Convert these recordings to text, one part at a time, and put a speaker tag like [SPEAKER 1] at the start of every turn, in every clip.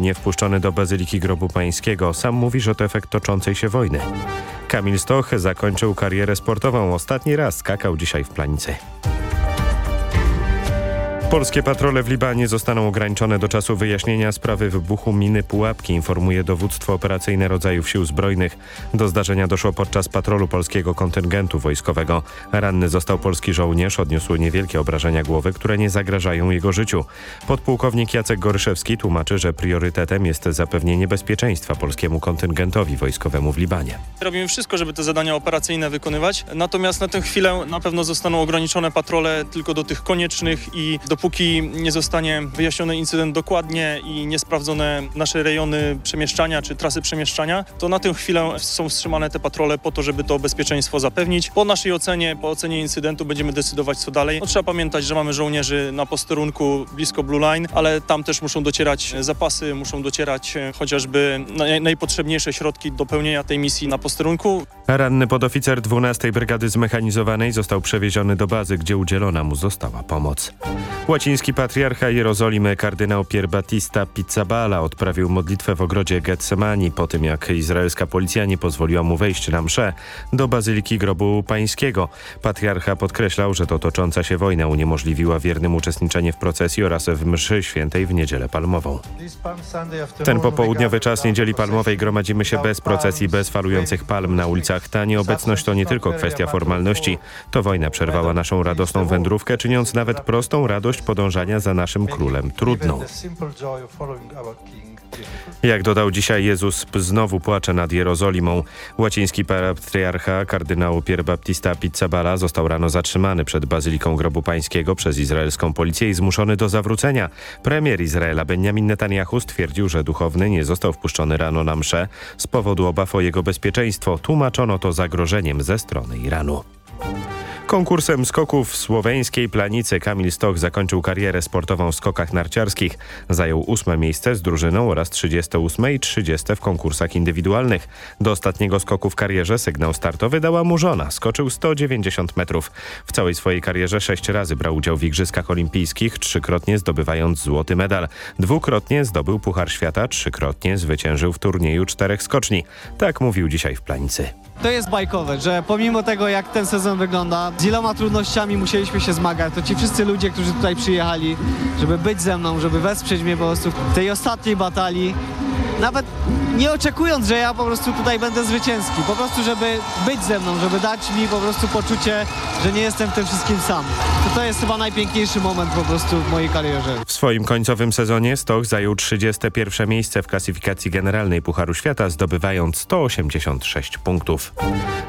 [SPEAKER 1] Nie wpuszczony do Bazyliki Grobu Pańskiego. Sam mówi, że to efekt toczącej się wojny. Kamil Stoch zakończył karierę sportową. Ostatni raz skakał dzisiaj w planicy. Polskie patrole w Libanie zostaną ograniczone do czasu wyjaśnienia sprawy wybuchu miny Pułapki, informuje dowództwo operacyjne rodzajów sił zbrojnych. Do zdarzenia doszło podczas patrolu polskiego kontyngentu wojskowego. Ranny został polski żołnierz, odniósł niewielkie obrażenia głowy, które nie zagrażają jego życiu. Podpułkownik Jacek Goryszewski tłumaczy, że priorytetem jest zapewnienie bezpieczeństwa polskiemu kontyngentowi wojskowemu w Libanie.
[SPEAKER 2] Robimy wszystko, żeby te zadania operacyjne wykonywać, natomiast na tę chwilę na pewno zostaną ograniczone patrole tylko do tych koniecznych i dopóki nie zostanie wyjaśniony incydent dokładnie i nie sprawdzone nasze rejony przemieszczania czy trasy przemieszczania, to na tę chwilę są wstrzymane te patrole po to, żeby to bezpieczeństwo zapewnić. Po naszej ocenie, po ocenie incydentu będziemy decydować co dalej. No, trzeba pamiętać, że mamy żołnierzy na posterunku blisko Blue Line, ale tam też muszą docierać zapasy, muszą docierać e, chociażby naj- najpotrzebniejsze środki do pełnienia tej misji na posterunku.
[SPEAKER 1] Ranny podoficer 12 Brygady Zmechanizowanej został przewieziony do bazy, gdzie udzielona mu została pomoc. Łaciński patriarcha Jerozolimy kardynał Pier Battista Pizzabala odprawił modlitwę w ogrodzie Getsemani po tym, jak izraelska policja nie pozwoliła mu wejść na mszę do Bazyliki Grobu Pańskiego. Patriarcha podkreślał, że to tocząca się wojna uniemożliwiła wiernym uczestniczenie w procesji oraz w mszy świętej w Niedzielę Palmową. Ten popołudniowy czas Niedzieli Palmowej gromadzimy się bez procesji, bez falujących palm na ulicach. Ta nieobecność to nie tylko kwestia formalności. To wojna przerwała naszą radosną wędrówkę, czyniąc nawet prostą radość podążania za naszym królem trudną. Jak dodał dzisiaj Jezus znowu płacze nad Jerozolimą. Łaciński patriarcha kardynał Pier Baptista Pizzabala został rano zatrzymany przed Bazyliką Grobu Pańskiego przez izraelską policję i zmuszony do zawrócenia. Premier Izraela Benjamin Netanyahu stwierdził, że duchowny nie został wpuszczony rano na mszę z powodu obaw o jego bezpieczeństwo. Tłumaczono to zagrożeniem ze strony Iranu. Konkursem skoków w słoweńskiej planicy Kamil Stoch zakończył karierę sportową w skokach narciarskich. Zajął ósme miejsce z drużyną oraz 38 i 30 w konkursach indywidualnych. Do ostatniego skoku w karierze sygnał startowy dała mu żona. Skoczył 190 metrów. W całej swojej karierze sześć razy brał udział w Igrzyskach Olimpijskich, trzykrotnie zdobywając złoty medal. Dwukrotnie zdobył Puchar Świata, trzykrotnie zwyciężył w turnieju czterech skoczni. Tak mówił dzisiaj w planicy.
[SPEAKER 3] To jest bajkowe, że pomimo tego jak ten sezon wygląda, z iloma trudnościami musieliśmy się zmagać, to ci wszyscy ludzie, którzy tutaj przyjechali, żeby być ze mną, żeby wesprzeć mnie po prostu w tej ostatniej batalii, nawet nie oczekując, że ja po prostu tutaj będę zwycięski, po prostu żeby być ze mną, żeby dać mi po prostu poczucie, że nie jestem w tym wszystkim sam. To, to jest chyba najpiękniejszy moment po prostu w mojej karierze.
[SPEAKER 1] W swoim końcowym sezonie Stoch zajął 31 miejsce w klasyfikacji generalnej Pucharu Świata, zdobywając 186 punktów.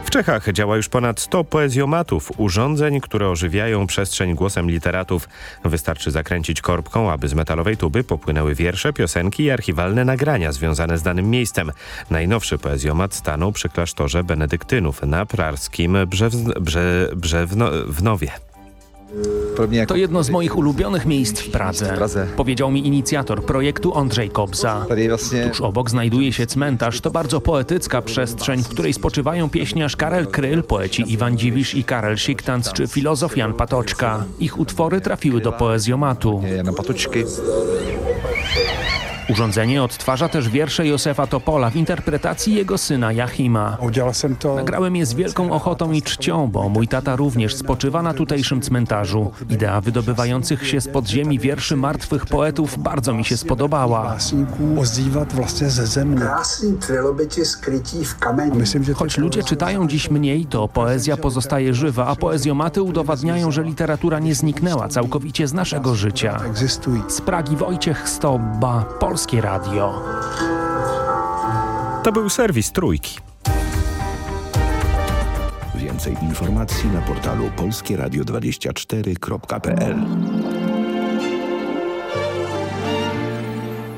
[SPEAKER 1] W Czechach działa już ponad 100 poezjomatów, urządzeń, które ożywiają przestrzeń głosem literatów. Wystarczy zakręcić korbką, aby z metalowej tuby popłynęły wiersze, piosenki i archiwalne nagrania związane z danym miejscem. Najnowszy poezjomat stanął przy klasztorze benedyktynów na prarskim Brzew- Brze- Brzewnowie.
[SPEAKER 4] To jedno z moich ulubionych miejsc w Pradze, powiedział mi inicjator projektu Andrzej Kobza. Tuż obok znajduje się cmentarz. To bardzo poetycka przestrzeń, w której spoczywają pieśniarz Karel Kryl, poeci Iwan Dziwisz i Karel Siktanc, czy filozof Jan Patoczka. Ich utwory trafiły do poezjomatu.
[SPEAKER 5] Jana Patočky.
[SPEAKER 4] Urządzenie odtwarza też wiersze Józefa Topola w interpretacji jego syna Jachima. Nagrałem je z wielką ochotą i czcią, bo mój tata również spoczywa na tutejszym cmentarzu. Idea wydobywających się z podziemi wierszy martwych poetów bardzo mi się spodobała. Choć ludzie czytają dziś mniej, to poezja pozostaje żywa, a poezjomaty udowadniają, że literatura nie zniknęła całkowicie z naszego życia. Z Pragi Wojciech Stoba, Polskie Radio.
[SPEAKER 1] To był serwis Trójki.
[SPEAKER 6] Więcej informacji na portalu polskieradio24.pl.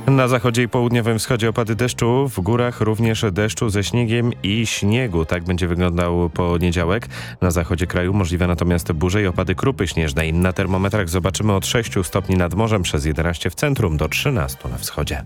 [SPEAKER 1] Na zachodzie i południowym wschodzie opady deszczu, w górach również deszczu ze śniegiem i śniegu. Tak będzie wyglądał poniedziałek. Na zachodzie kraju możliwe natomiast burze i opady krupy śnieżnej. Na termometrach zobaczymy od 6 stopni nad morzem przez 11 w centrum do 13 na wschodzie.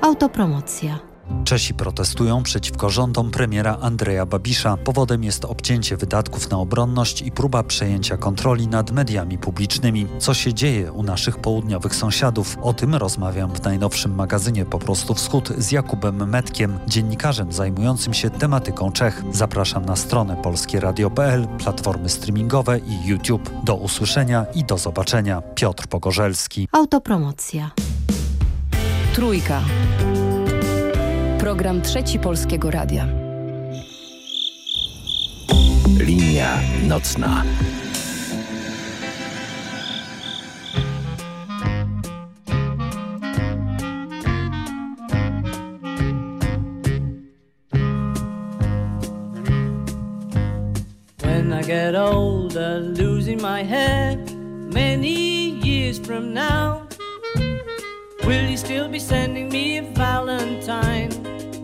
[SPEAKER 7] Autopromocja.
[SPEAKER 5] Czesi protestują przeciwko rządom premiera Andrzeja Babisza. Powodem jest obcięcie wydatków na obronność i próba przejęcia kontroli nad mediami publicznymi. Co się dzieje u naszych południowych sąsiadów? O tym rozmawiam w najnowszym magazynie Po prostu Wschód z Jakubem Metkiem, dziennikarzem zajmującym się tematyką Czech. Zapraszam na stronę polskieradio.pl, platformy streamingowe i YouTube. Do usłyszenia i do zobaczenia. Piotr Pogorzelski.
[SPEAKER 7] Autopromocja. Trójka. Program Trzeci Polskiego Radia.
[SPEAKER 6] Linia nocna.
[SPEAKER 8] When I get older, losing my head many years from now, will you still be sending me a valentine?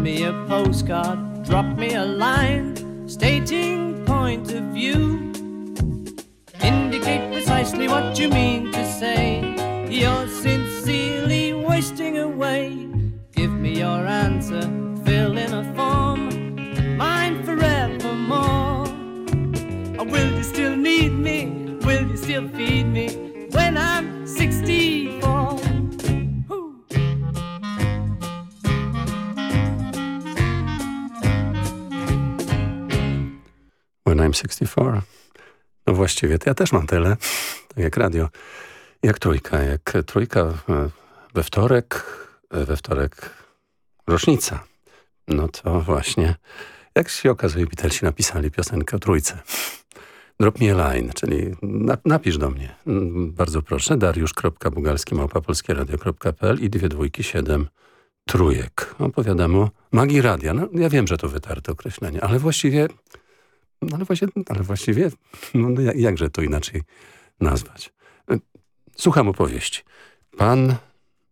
[SPEAKER 8] Me a postcard, drop me a line, stating point of view. Indicate precisely what you mean to say. You're sincerely wasting away. Give me your answer, fill in a form, mine forevermore. Or will you still need me? Will you still feed me when I'm 64?
[SPEAKER 9] 64, No właściwie to ja też mam tyle, tak jak radio. Jak trójka, jak trójka e, we wtorek, e, we wtorek rocznica. No to właśnie, jak się okazuje, Beatlesi napisali piosenkę o trójce. Drop me a line, czyli napisz do mnie. Mm, bardzo proszę, dariusz.bugalski.małpapolskieradio.pl i dwie dwójki siedem trójek. Opowiadam o magii radia. No, ja wiem, że to wytarte określenie, ale właściwie no ale, właśnie, ale właściwie, no jak- jakże to inaczej nazwać? E, Słucham opowieści. Pan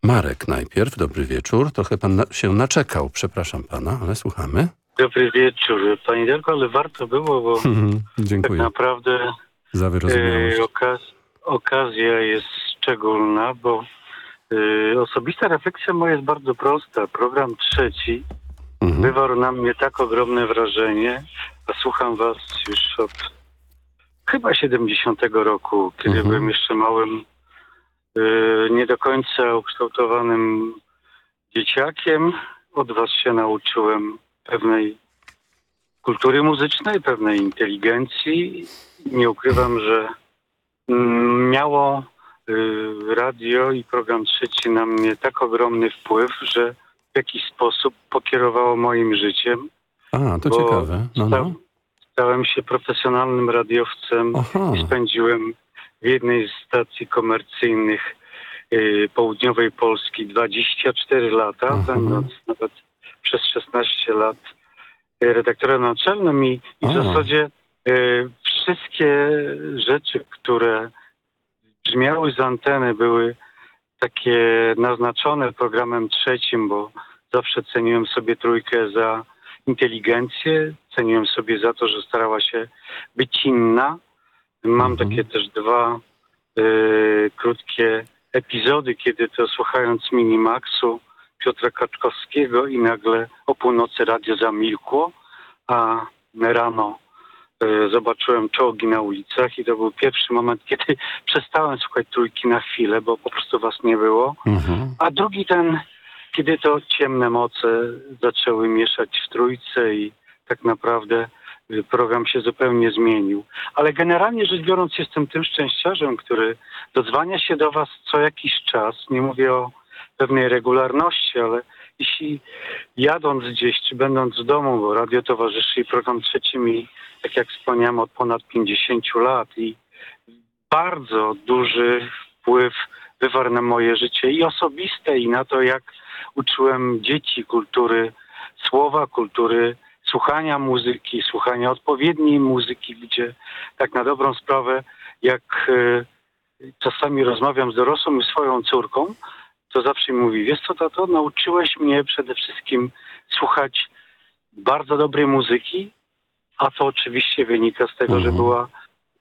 [SPEAKER 9] Marek najpierw, dobry wieczór. Trochę pan na, się naczekał, przepraszam pana, ale słuchamy.
[SPEAKER 10] Dobry wieczór, Pani Darko, ale warto było, bo tak
[SPEAKER 9] Dziękuję
[SPEAKER 10] naprawdę
[SPEAKER 9] za
[SPEAKER 10] e, okaz okazja jest szczególna, bo e, osobista refleksja moja jest bardzo prosta. Program trzeci
[SPEAKER 9] Mhm.
[SPEAKER 10] wywarł na mnie tak ogromne wrażenie, a słucham Was już od chyba 70 roku, kiedy
[SPEAKER 9] Mhm.
[SPEAKER 10] byłem jeszcze małym, e, nie do końca ukształtowanym dzieciakiem. Od Was się nauczyłem pewnej kultury muzycznej, pewnej inteligencji. Nie ukrywam, że mm, miało y, radio i program trzeci na mnie tak ogromny wpływ, że w jakiś sposób pokierowało moim życiem.
[SPEAKER 9] A, to ciekawe. No, no.
[SPEAKER 10] Stałem się profesjonalnym radiowcem
[SPEAKER 9] Aha.
[SPEAKER 10] i spędziłem w jednej z stacji komercyjnych y, południowej Polski 24 lata,
[SPEAKER 9] Aha.
[SPEAKER 10] będąc nawet przez 16 lat redaktorem naczelnym i, i w zasadzie y, wszystkie rzeczy, które brzmiały z anteny, były takie naznaczone programem trzecim, bo zawsze ceniłem sobie trójkę za inteligencję, ceniłem sobie za to, że starała się być inna. Mam
[SPEAKER 9] Mhm.
[SPEAKER 10] takie też dwa y, krótkie epizody, kiedy to słuchając Minimaxu Piotra Kaczkowskiego i nagle o północy radio zamilkło, a rano zobaczyłem czołgi na ulicach i to był pierwszy moment, kiedy przestałem słuchać trójki na chwilę, bo po prostu was nie było.
[SPEAKER 9] Mhm.
[SPEAKER 10] A drugi ten, kiedy to ciemne moce zaczęły mieszać w trójce i tak naprawdę y, program się zupełnie zmienił. Ale generalnie rzecz biorąc jestem tym szczęściarzem, który dodzwania się do was co jakiś czas. Nie mówię o pewnej regularności, ale jeśli jadąc gdzieś, czy będąc w domu, bo radio towarzyszy i program trzeci mi, tak jak wspomniałem, od ponad 50 lat i bardzo duży wpływ wywarł na moje życie i osobiste, i na to, jak uczyłem dzieci kultury słowa, kultury słuchania muzyki, słuchania odpowiedniej muzyki, gdzie tak na dobrą sprawę, jak e, czasami rozmawiam z dorosłą i swoją córką, to zawsze mi mówi, wiesz co tato, nauczyłeś mnie przede wszystkim słuchać bardzo dobrej muzyki, a to oczywiście wynika z tego, że
[SPEAKER 9] Mhm.
[SPEAKER 10] była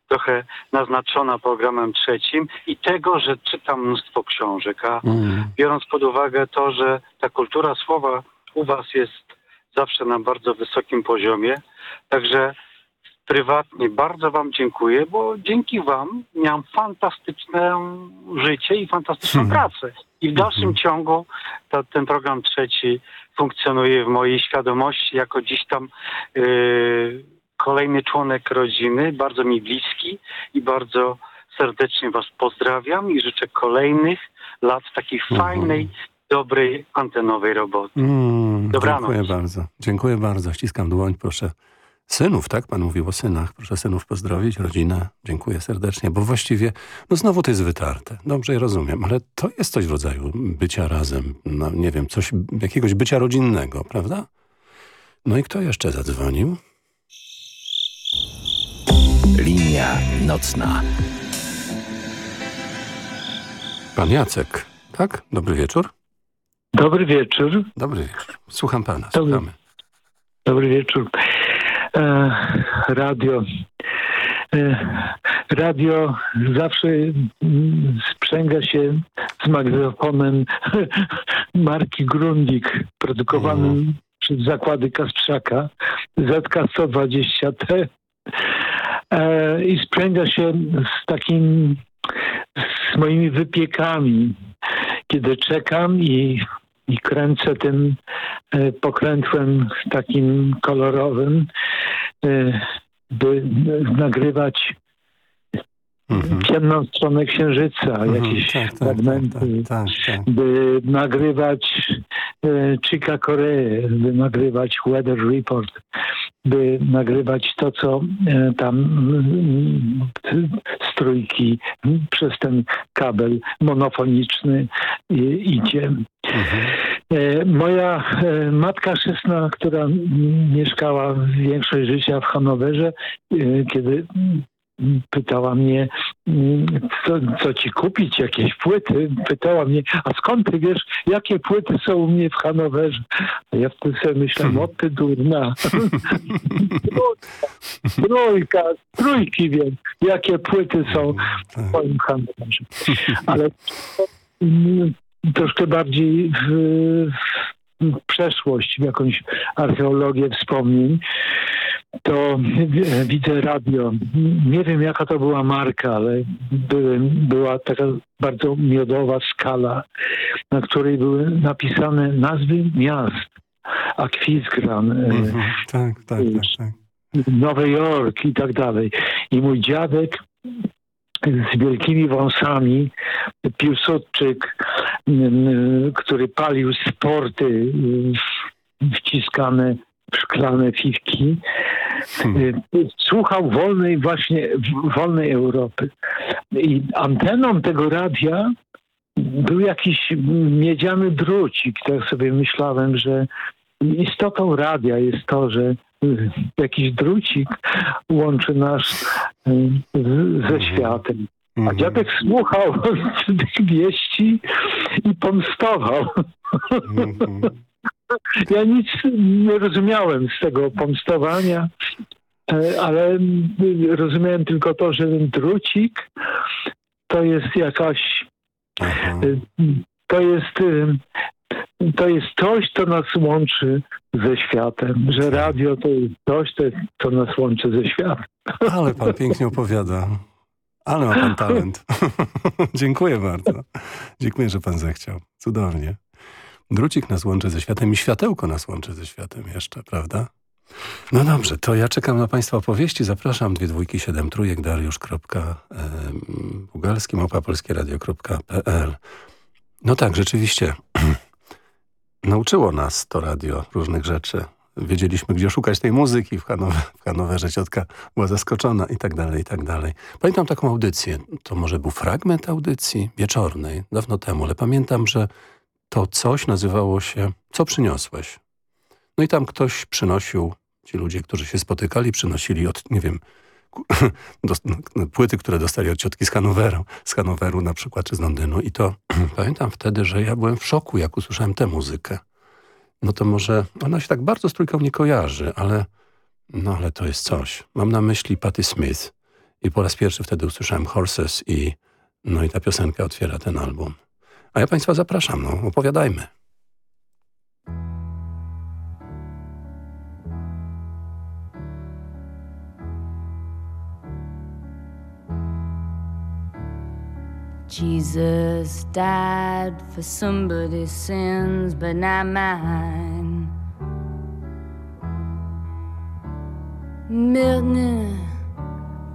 [SPEAKER 10] trochę naznaczona programem trzecim i tego, że czytam mnóstwo książek, a
[SPEAKER 9] Mhm.
[SPEAKER 10] biorąc pod uwagę to, że ta kultura słowa u was jest zawsze na bardzo wysokim poziomie, także prywatnie bardzo wam dziękuję, bo dzięki wam miałem fantastyczne życie i fantastyczną
[SPEAKER 9] Hmm.
[SPEAKER 10] pracę. I w dalszym
[SPEAKER 9] Mhm.
[SPEAKER 10] ciągu ta, ten program trzeci funkcjonuje w mojej świadomości jako dziś tam yy, kolejny członek rodziny, bardzo mi bliski i bardzo serdecznie was pozdrawiam i życzę kolejnych lat takiej
[SPEAKER 9] Mhm.
[SPEAKER 10] fajnej, dobrej, antenowej roboty.
[SPEAKER 9] Mm,
[SPEAKER 10] Dobranoc.
[SPEAKER 9] Dziękuję bardzo. Dziękuję bardzo. Ściskam dłoń, proszę. Synów, tak? Pan mówił o synach. Proszę synów pozdrowić, rodzinę. Dziękuję serdecznie, bo właściwie, no znowu to jest wytarte. Dobrze, ja rozumiem, ale to jest coś w rodzaju bycia razem. No nie wiem, coś, jakiegoś bycia rodzinnego, prawda? No i kto jeszcze zadzwonił?
[SPEAKER 6] Linia nocna.
[SPEAKER 9] Pan Jacek, tak? Dobry wieczór.
[SPEAKER 11] Dobry wieczór.
[SPEAKER 9] Dobry wieczór. Słucham pana,
[SPEAKER 11] Dobry.
[SPEAKER 9] słuchamy.
[SPEAKER 11] Dobry wieczór. E, radio. E, radio zawsze mm, sprzęga się z magnetofonem marki Grundig, produkowanym przez zakłady Kastrzaka ZK-120T e, i sprzęga się z takim z moimi wypiekami, kiedy czekam i, i kręcę tym e, pokrętłem takim kolorowym, e, by nagrywać
[SPEAKER 9] Mhm.
[SPEAKER 11] ciemną stronę księżyca,
[SPEAKER 9] Mhm,
[SPEAKER 11] jakieś
[SPEAKER 9] tak, tak,
[SPEAKER 11] fragmenty,
[SPEAKER 9] Tak, tak.
[SPEAKER 11] by nagrywać e, Chica Koreę, by nagrywać Weather Report, by nagrywać to, co e, tam mm, z trójki mm, przez ten kabel monofoniczny idzie. E, Moja e, matka chrzestna, która mieszkała większość życia w Hanowerze, e, kiedy pytała mnie, mm, co, co ci kupić, jakieś płyty. Pytała mnie, a skąd ty wiesz, jakie płyty są u mnie w Hanowerze? A ja wtedy sobie myślałem, o ty durna. Trójka, trójki wiem, jakie płyty są w moim Hanowerze. Ale mm, troszkę bardziej w, w przeszłość, w jakąś archeologię wspomnień, to wi- widzę radio. Nie wiem jaka to była marka, ale były, była taka bardzo miodowa skala, na której były napisane nazwy miast. Aquisgran, e,
[SPEAKER 9] Mhm. Tak, tak, tak, tak.
[SPEAKER 11] Nowy Jork i tak dalej. I mój dziadek z wielkimi wąsami, Piłsudczyk, który palił sporty wciskane szklane fiwki,
[SPEAKER 9] Hmm.
[SPEAKER 11] y, słuchał wolnej właśnie, wolnej Europy. I anteną tego radia był jakiś miedziany drucik. Tak sobie myślałem, że istotą radia jest to, że jakiś drucik łączy nas z, ze światem. A dziadek słuchał tych wieści i pomstował. Ja nic nie rozumiałem z tego pomstowania, ale rozumiałem tylko to, że ten drucik to jest jakaś to jest to jest coś, co nas łączy ze światem, że radio to jest coś, co nas łączy ze światem.
[SPEAKER 9] Ale pan pięknie opowiada. Ale ma pan talent. Dziękuję bardzo. Dziękuję, że pan zechciał. Cudownie. Drucik nas łączy ze światem i światełko nas łączy ze światem jeszcze, prawda? No dobrze, to ja czekam na państwa opowieści. Zapraszam dwie dwójki, siedem trójek, dariusz.bugalski, małpapolskieradio.pl No tak, rzeczywiście. Nauczyło nas to radio różnych rzeczy. Wiedzieliśmy, gdzie szukać tej muzyki w, Hanower, w Hanowerze. Ciotka była zaskoczona i tak dalej, i tak dalej. Pamiętam taką audycję. To może był fragment audycji wieczornej, dawno temu, ale pamiętam, że to coś nazywało się Co przyniosłeś? No i tam ktoś przynosił, ci ludzie, którzy się spotykali, przynosili od, nie wiem, do, no, płyty, które dostali od ciotki z Hanoweru, z Hanoweru na przykład, czy z Londynu. I to pamiętam wtedy, że ja byłem w szoku, jak usłyszałem tę muzykę. No to może ona się tak bardzo z trójką nie kojarzy, ale no ale to jest coś. Mam na myśli Patti Smith i po raz pierwszy wtedy usłyszałem Horses i no i ta piosenka otwiera ten album. A ja Państwa zapraszam, no opowiadajmy.
[SPEAKER 12] Jesus died for somebody's sins, but not mine. Milton,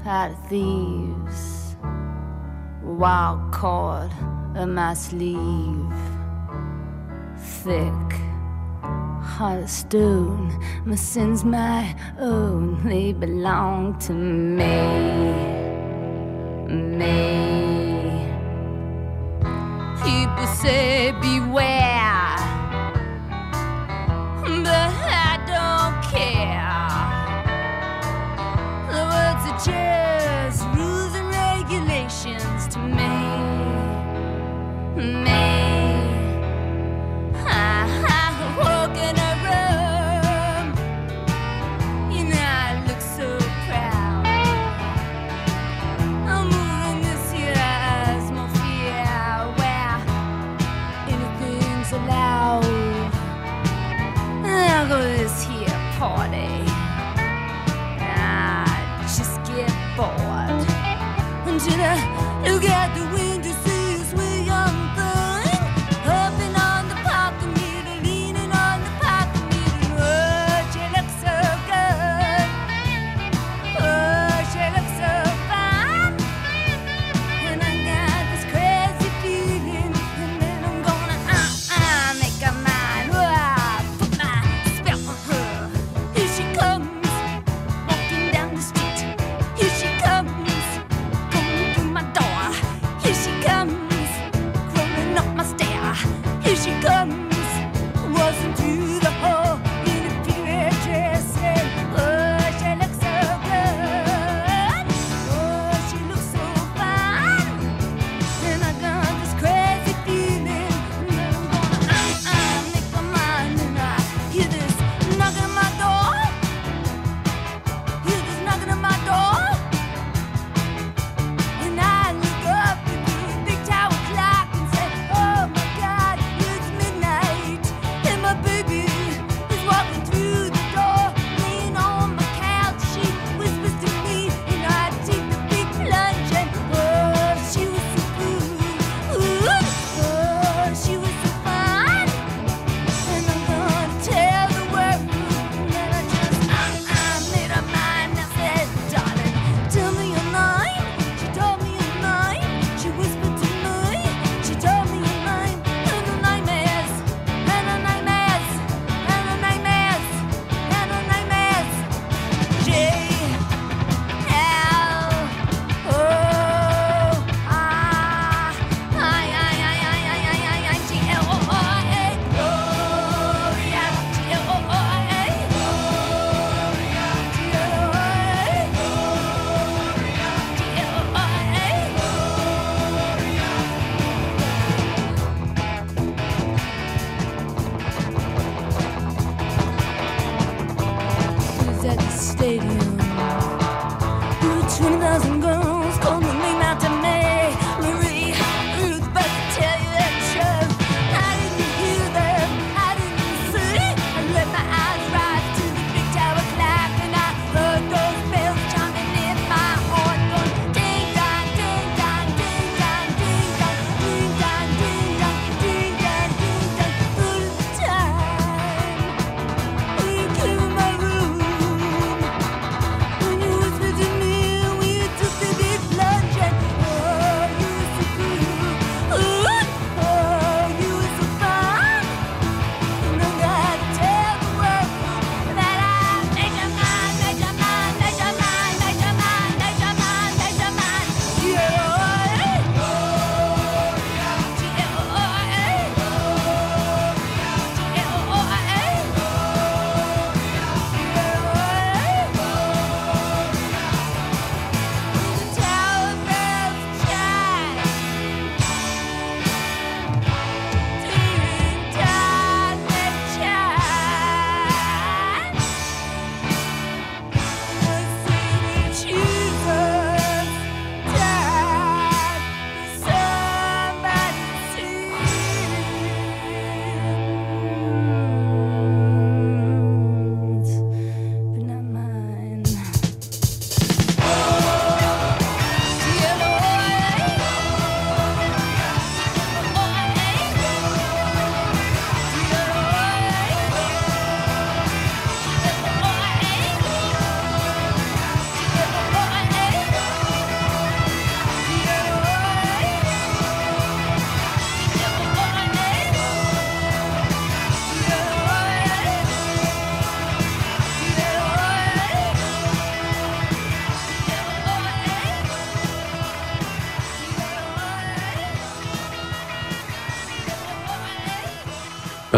[SPEAKER 12] pot of thieves, wild cord in my sleeve, thick, heart stone. My sins, my own, they belong to me, me. People say beware,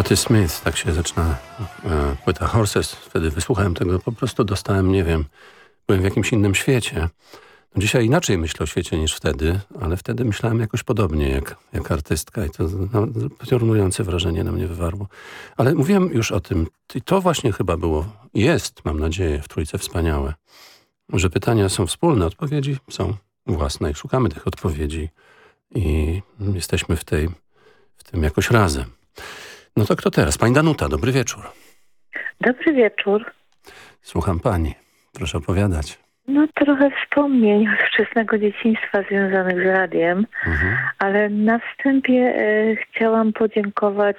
[SPEAKER 9] Patty Smith, tak się zaczyna e, płyta Horses. Wtedy wysłuchałem tego, po prostu dostałem, nie wiem, byłem w jakimś innym świecie. No dzisiaj inaczej myślę o świecie niż wtedy, ale wtedy myślałem jakoś podobnie jak, jak artystka i to no, piorunujące wrażenie na mnie wywarło. Ale mówiłem już o tym i to właśnie chyba było, jest, mam nadzieję, w Trójce wspaniałe, że pytania są wspólne, odpowiedzi są własne i szukamy tych odpowiedzi i jesteśmy w, tej, w tym jakoś razem. No to kto teraz? Pani Danuta, dobry wieczór.
[SPEAKER 13] Dobry wieczór.
[SPEAKER 9] Słucham pani. Proszę opowiadać.
[SPEAKER 13] No trochę wspomnień z wczesnego dzieciństwa związanych z radiem,
[SPEAKER 9] Mhm.
[SPEAKER 13] ale na wstępie e, chciałam podziękować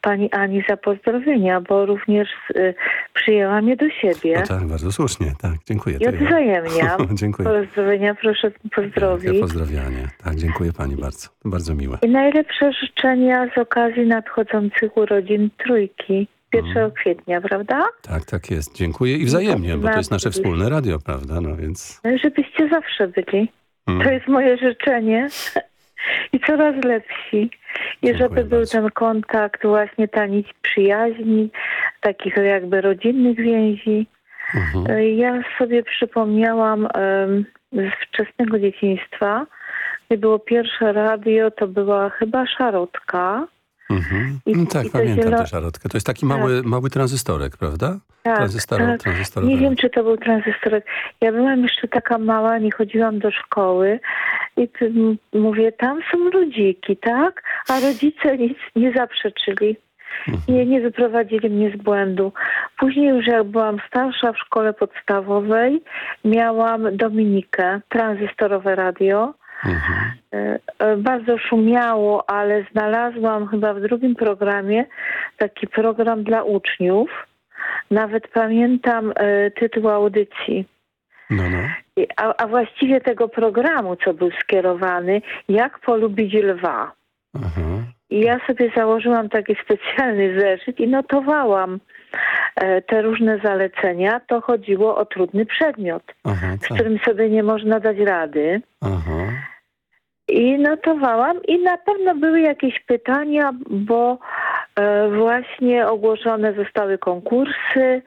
[SPEAKER 13] pani Ani za pozdrowienia, bo również e, przyjęła mnie do siebie.
[SPEAKER 9] No tak, bardzo słusznie. Tak, dziękuję.
[SPEAKER 13] I
[SPEAKER 9] ja-
[SPEAKER 13] odwzajemniam.
[SPEAKER 9] dziękuję.
[SPEAKER 13] Pozdrowienia proszę pozdrowić.
[SPEAKER 9] Wielkie pozdrawianie. Tak, dziękuję pani bardzo. Bardzo miłe.
[SPEAKER 13] I najlepsze życzenia z okazji nadchodzących urodzin trójki. 1
[SPEAKER 9] Mhm.
[SPEAKER 13] kwietnia, prawda?
[SPEAKER 9] Tak, tak jest. Dziękuję i wzajemnie, bo to jest nasze
[SPEAKER 13] Bardzo.
[SPEAKER 9] wspólne radio, prawda? No więc...
[SPEAKER 13] No żebyście zawsze byli.
[SPEAKER 9] Mm.
[SPEAKER 13] To jest moje życzenie. I coraz lepsi. I żeby był ten kontakt, właśnie ta nić przyjaźni, takich jakby rodzinnych więzi.
[SPEAKER 9] Mhm.
[SPEAKER 13] Y, Ja sobie przypomniałam em, z wczesnego dzieciństwa, gdy było pierwsze radio, to była chyba szarotka.
[SPEAKER 9] Mhm.
[SPEAKER 13] I-
[SPEAKER 9] No tak,
[SPEAKER 13] i
[SPEAKER 9] pamiętam
[SPEAKER 13] zielo-
[SPEAKER 9] tę szarotkę. To jest taki mały, mały tranzystorek, prawda?
[SPEAKER 13] Tak,
[SPEAKER 9] Tranzystor,
[SPEAKER 13] tak. Nie wiem, czy to był tranzystorek. Ja byłam jeszcze taka mała, nie chodziłam do szkoły i mówię, tam są ludziki, tak? A rodzice nic nie zaprzeczyli. Nie, nie wyprowadzili mnie z błędu. Później już jak byłam starsza w szkole podstawowej, miałam Dominikę, tranzystorowe radio. E, e, Bardzo szumiało, ale znalazłam chyba w drugim programie taki program dla uczniów. Nawet pamiętam e, tytuł audycji.
[SPEAKER 9] No, no.
[SPEAKER 13] A, a właściwie tego programu, co był skierowany, jak polubić lwa. I ja sobie założyłam taki specjalny zeszyt i notowałam te różne zalecenia. To chodziło o trudny przedmiot,
[SPEAKER 9] Aha,
[SPEAKER 13] z
[SPEAKER 9] tak.
[SPEAKER 13] którym sobie nie można dać rady.
[SPEAKER 9] Aha.
[SPEAKER 13] I notowałam i na pewno były jakieś pytania, bo e, właśnie ogłoszone zostały konkursy.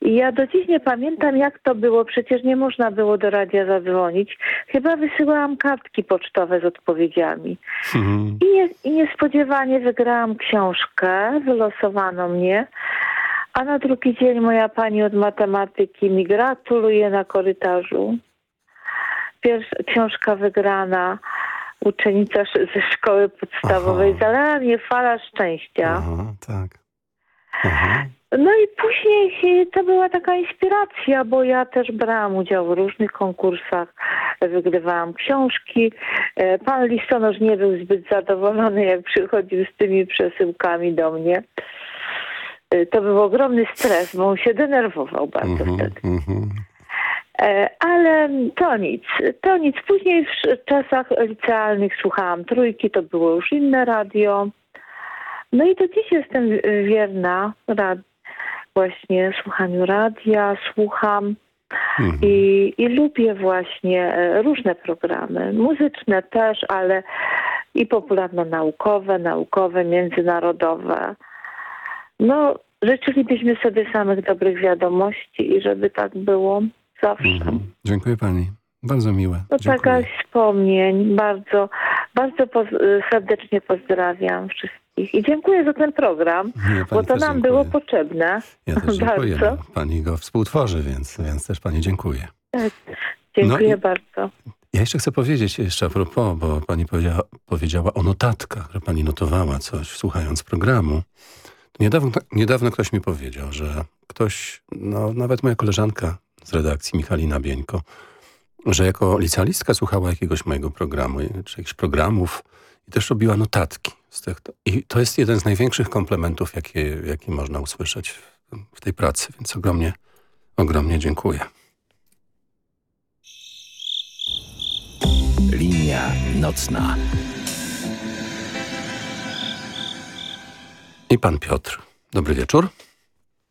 [SPEAKER 13] I ja do dziś nie pamiętam, jak to było. Przecież nie można było do radia zadzwonić. Chyba wysyłałam kartki pocztowe z odpowiedziami.
[SPEAKER 9] Mhm.
[SPEAKER 13] I, nie, I niespodziewanie wygrałam książkę, wylosowano mnie. A na drugi dzień moja pani od matematyki mi gratuluje na korytarzu. Pierwsza książka wygrana. Uczennica ze szkoły podstawowej.
[SPEAKER 9] Aha.
[SPEAKER 13] Zalała mnie fala szczęścia.
[SPEAKER 9] Aha, tak. Aha.
[SPEAKER 13] No i później to była taka inspiracja, bo ja też brałam udział w różnych konkursach, wygrywałam książki. E, Pan listonosz nie był zbyt zadowolony, jak przychodził z tymi przesyłkami do mnie. E, To był ogromny stres, bo on się denerwował bardzo
[SPEAKER 9] Mhm,
[SPEAKER 13] wtedy.
[SPEAKER 9] mhm.
[SPEAKER 13] E, Ale to nic, to nic. Później w czasach licealnych słuchałam trójki, to było już inne radio. No i do dziś jestem wierna rad, właśnie słuchaniu radia, słucham
[SPEAKER 9] Mhm.
[SPEAKER 13] i, i lubię właśnie e, różne programy, muzyczne też, ale i popularno-naukowe, naukowe, międzynarodowe. No, życzylibyśmy sobie samych dobrych wiadomości i żeby tak było zawsze.
[SPEAKER 9] Mhm. Dziękuję pani. Bardzo miłe.
[SPEAKER 13] No
[SPEAKER 9] Dziękuję.
[SPEAKER 13] taka wspomnień. Bardzo, bardzo poz serdecznie pozdrawiam wszystkich. I dziękuję za ten program,
[SPEAKER 9] Nie,
[SPEAKER 13] bo to nam
[SPEAKER 9] dziękuję.
[SPEAKER 13] było potrzebne.
[SPEAKER 9] Ja też dziękuję.
[SPEAKER 13] bardzo.
[SPEAKER 9] Pani go współtworzy, więc, więc też pani dziękuję.
[SPEAKER 13] Tak. Dziękuję
[SPEAKER 9] No
[SPEAKER 13] bardzo.
[SPEAKER 9] Ja jeszcze chcę powiedzieć jeszcze a propos, bo pani powiedziała, powiedziała o notatkach, że pani notowała coś słuchając programu. Niedawno, niedawno ktoś mi powiedział, że ktoś, no nawet moja koleżanka z redakcji Michalina Bieńko, że jako licealistka słuchała jakiegoś mojego programu, czy jakichś programów i też robiła notatki. Z tych, I to jest jeden z największych komplementów, jakie, jaki można usłyszeć w, w tej pracy, więc ogromnie, ogromnie dziękuję.
[SPEAKER 6] Linia nocna.
[SPEAKER 9] I pan Piotr. Dobry wieczór.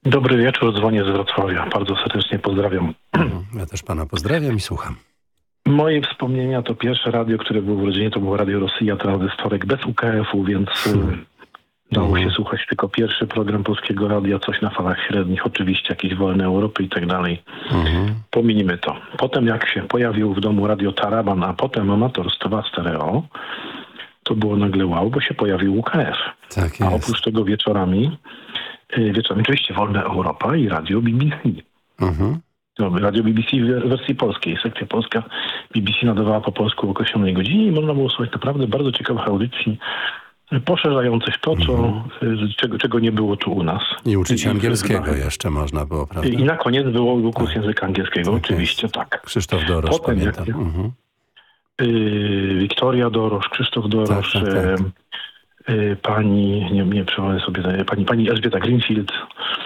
[SPEAKER 14] Dobry wieczór, dzwonię z Wrocławia. Bardzo serdecznie pozdrawiam.
[SPEAKER 9] Ja też pana pozdrawiam i słucham.
[SPEAKER 14] Moje wspomnienia to pierwsze radio, które było w rodzinie, to było Radio Rosja, tranzystorek bez UKF-u, więc y, dało się słuchać tylko pierwszy program Polskiego Radia, coś na falach średnich, oczywiście jakieś wolne Europy i tak dalej. Pominimy to. Potem jak się pojawił w domu Radio Taraban, a potem Amator 102 Stereo, to było nagle wow, bo się pojawił UKF.
[SPEAKER 9] Tak
[SPEAKER 14] A oprócz tego wieczorami, y, wieczorami oczywiście Wolna Europa i Radio BBC.
[SPEAKER 9] Mhm.
[SPEAKER 14] Radio BBC w wersji polskiej. Sekcja polska BBC nadawała po polsku o określonej godzinie i można było słuchać naprawdę bardzo ciekawych audycji y, poszerzających to, co, y, czego, czego nie było tu u nas.
[SPEAKER 9] I uczyć
[SPEAKER 14] I-
[SPEAKER 9] angielskiego jeszcze można było, prawda?
[SPEAKER 14] I na koniec był kurs języka angielskiego, oczywiście tak.
[SPEAKER 9] Krzysztof Dorosz,
[SPEAKER 14] Potem jak-
[SPEAKER 9] pamiętam. Mhm.
[SPEAKER 14] Y, Wiktoria Dorosz, Krzysztof Dorosz,
[SPEAKER 9] Tak, tak, tak.
[SPEAKER 14] Y, y, pani, nie, nie przypomnę sobie, pani, pani Elżbieta Greenfield,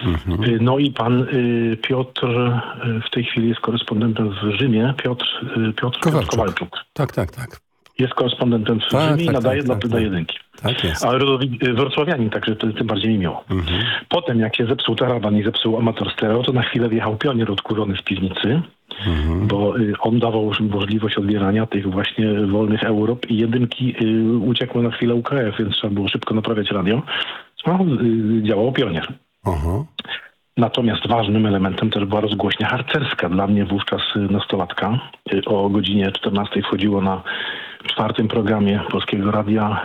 [SPEAKER 9] Mhm.
[SPEAKER 14] y, no i pan y, Piotr, y, w tej chwili jest korespondentem w Rzymie, Piotr, y, Piotr
[SPEAKER 9] Kowalczuk.
[SPEAKER 14] Kowalczuk.
[SPEAKER 9] Tak, tak, tak.
[SPEAKER 14] Jest korespondentem w
[SPEAKER 9] Tak,
[SPEAKER 14] Rzymie i
[SPEAKER 9] tak,
[SPEAKER 14] nadaje
[SPEAKER 9] tak,
[SPEAKER 14] dla,
[SPEAKER 9] tak,
[SPEAKER 14] dla
[SPEAKER 9] tak.
[SPEAKER 14] jedynki.
[SPEAKER 9] Tak jest.
[SPEAKER 14] Ale y, wrocławianin, także to tym bardziej mi miło.
[SPEAKER 9] Mhm.
[SPEAKER 14] Potem jak się zepsuł taraban i zepsuł amator stereo, to na chwilę wjechał pionier odkurzony z piwnicy,
[SPEAKER 9] Mhm.
[SPEAKER 14] bo y, on dawał już możliwość odbierania tych właśnie wolnych Europ i jedynki y, uciekły na chwilę UKF, więc trzeba było szybko naprawiać radio. No, y, działał pionier.
[SPEAKER 9] Aha.
[SPEAKER 14] Natomiast ważnym elementem też była rozgłośnia harcerska. Dla mnie wówczas nastolatka. O godzinie 14 wchodziło na czwartym programie Polskiego Radia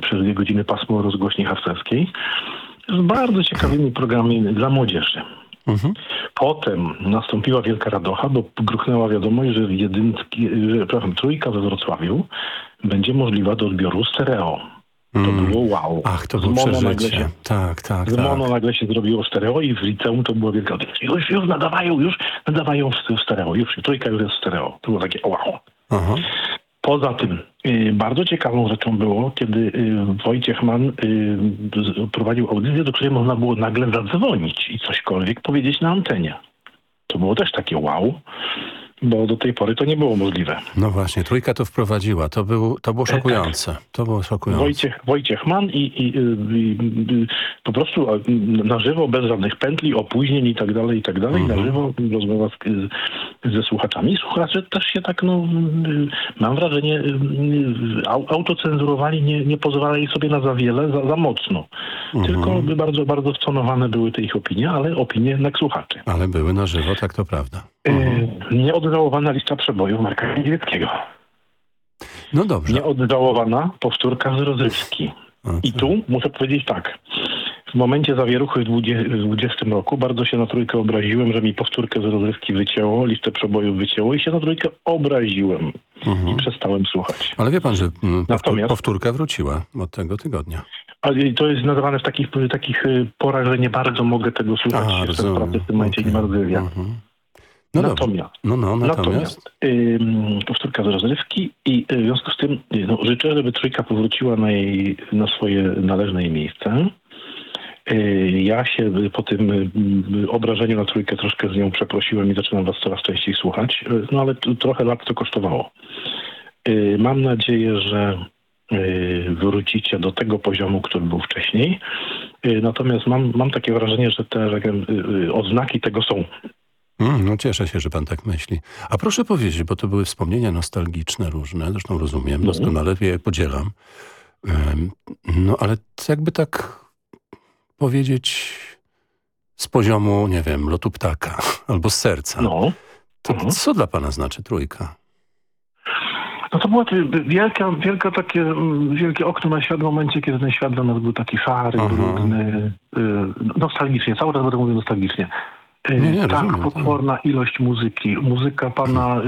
[SPEAKER 14] przez dwie godziny pasmo rozgłośni harcerskiej z bardzo ciekawymi programami dla młodzieży.
[SPEAKER 9] Mhm.
[SPEAKER 14] Potem nastąpiła wielka radocha, bo gruchnęła wiadomość, że jedynki, że, przepraszam, trójka we Wrocławiu będzie możliwa do odbioru stereo. To było wow.
[SPEAKER 9] Mm. Ach, to było przeżycie.
[SPEAKER 14] się-
[SPEAKER 9] Tak, tak,
[SPEAKER 14] z
[SPEAKER 9] tak.
[SPEAKER 14] mono nagle się zrobiło stereo i w liceum to było wielka radość. Już, już nadawają, już nadawają w, w stereo. Już trójka już jest stereo. To było takie wow.
[SPEAKER 9] Aha.
[SPEAKER 14] Poza tym y, bardzo ciekawą rzeczą było, kiedy y, Wojciech Mann y, prowadził audycję, do której można było nagle zadzwonić i cośkolwiek powiedzieć na antenie. To było też takie wow, bo do tej pory to nie było możliwe.
[SPEAKER 9] No właśnie, trójka to wprowadziła. To, był, to było szokujące. To było szokujące.
[SPEAKER 14] Wojciech, Wojciech Mann i, i, i, i, po prostu na żywo, bez żadnych pętli, opóźnień i tak dalej, i tak dalej, na żywo rozmowa z, ze słuchaczami. Słuchacze też się tak, no, mam wrażenie, au- autocenzurowali, nie, nie pozwalali sobie na za wiele, za, za mocno. Tylko bardzo, bardzo wtonowane były te ich opinie, ale opinie jednak słuchaczy.
[SPEAKER 9] Ale były na żywo, tak to prawda.
[SPEAKER 14] Y, Nieodżałowana lista przebojów Marka Niedźwieckiego.
[SPEAKER 9] No dobrze.
[SPEAKER 14] Nieodżałowana powtórka z rozrywki. I tu muszę powiedzieć tak. w momencie zawieruchy w 20, w 20 roku bardzo się na trójkę obraziłem, że mi powtórkę z rozrywki wycięło, listę przebojów wycięło i się na trójkę obraziłem i przestałem słuchać.
[SPEAKER 9] Ale wie pan, że mm,
[SPEAKER 14] Natomiast-
[SPEAKER 9] powtórka wróciła od tego tygodnia.
[SPEAKER 14] Ale to jest nadawane w takich, takich y, porach, że nie bardzo mogę tego słuchać.
[SPEAKER 9] A, rozumiem.
[SPEAKER 14] pracy w tym momencie nie bardzo wiem.
[SPEAKER 9] No
[SPEAKER 14] natomiast,
[SPEAKER 9] No, no, natomiast.
[SPEAKER 14] natomiast powtórka z rozrywki i y, w związku z tym y, no, życzę, żeby trójka powróciła na, jej, na swoje należne jej miejsce. Y, Ja się po tym obrażeniu na trójkę troszkę z nią przeprosiłem i zaczynam was coraz częściej słuchać, no ale trochę lat to kosztowało. Mam nadzieję, że wrócicie do tego poziomu, który był wcześniej. Natomiast mam, mam takie wrażenie, że te y, oznaki tego są.
[SPEAKER 9] Mm, no cieszę się, że pan tak myśli. A proszę powiedzieć, bo to były wspomnienia nostalgiczne różne, zresztą rozumiem, doskonale je podzielam. Ym, No ale jakby tak powiedzieć z poziomu, nie wiem, lotu ptaka albo z serca.
[SPEAKER 14] No.
[SPEAKER 9] To co dla pana znaczy trójka?
[SPEAKER 14] No to było wielkie, wielkie takie, mm, wielkie okno na świat w momencie, kiedy ten świat dla nas był taki szary, brudny, y, nostalgicznie, cały czas będę mówił nostalgicznie.
[SPEAKER 9] Nie, nie,
[SPEAKER 14] tak
[SPEAKER 9] rozumiem,
[SPEAKER 14] potworna ilość muzyki. Muzyka pana,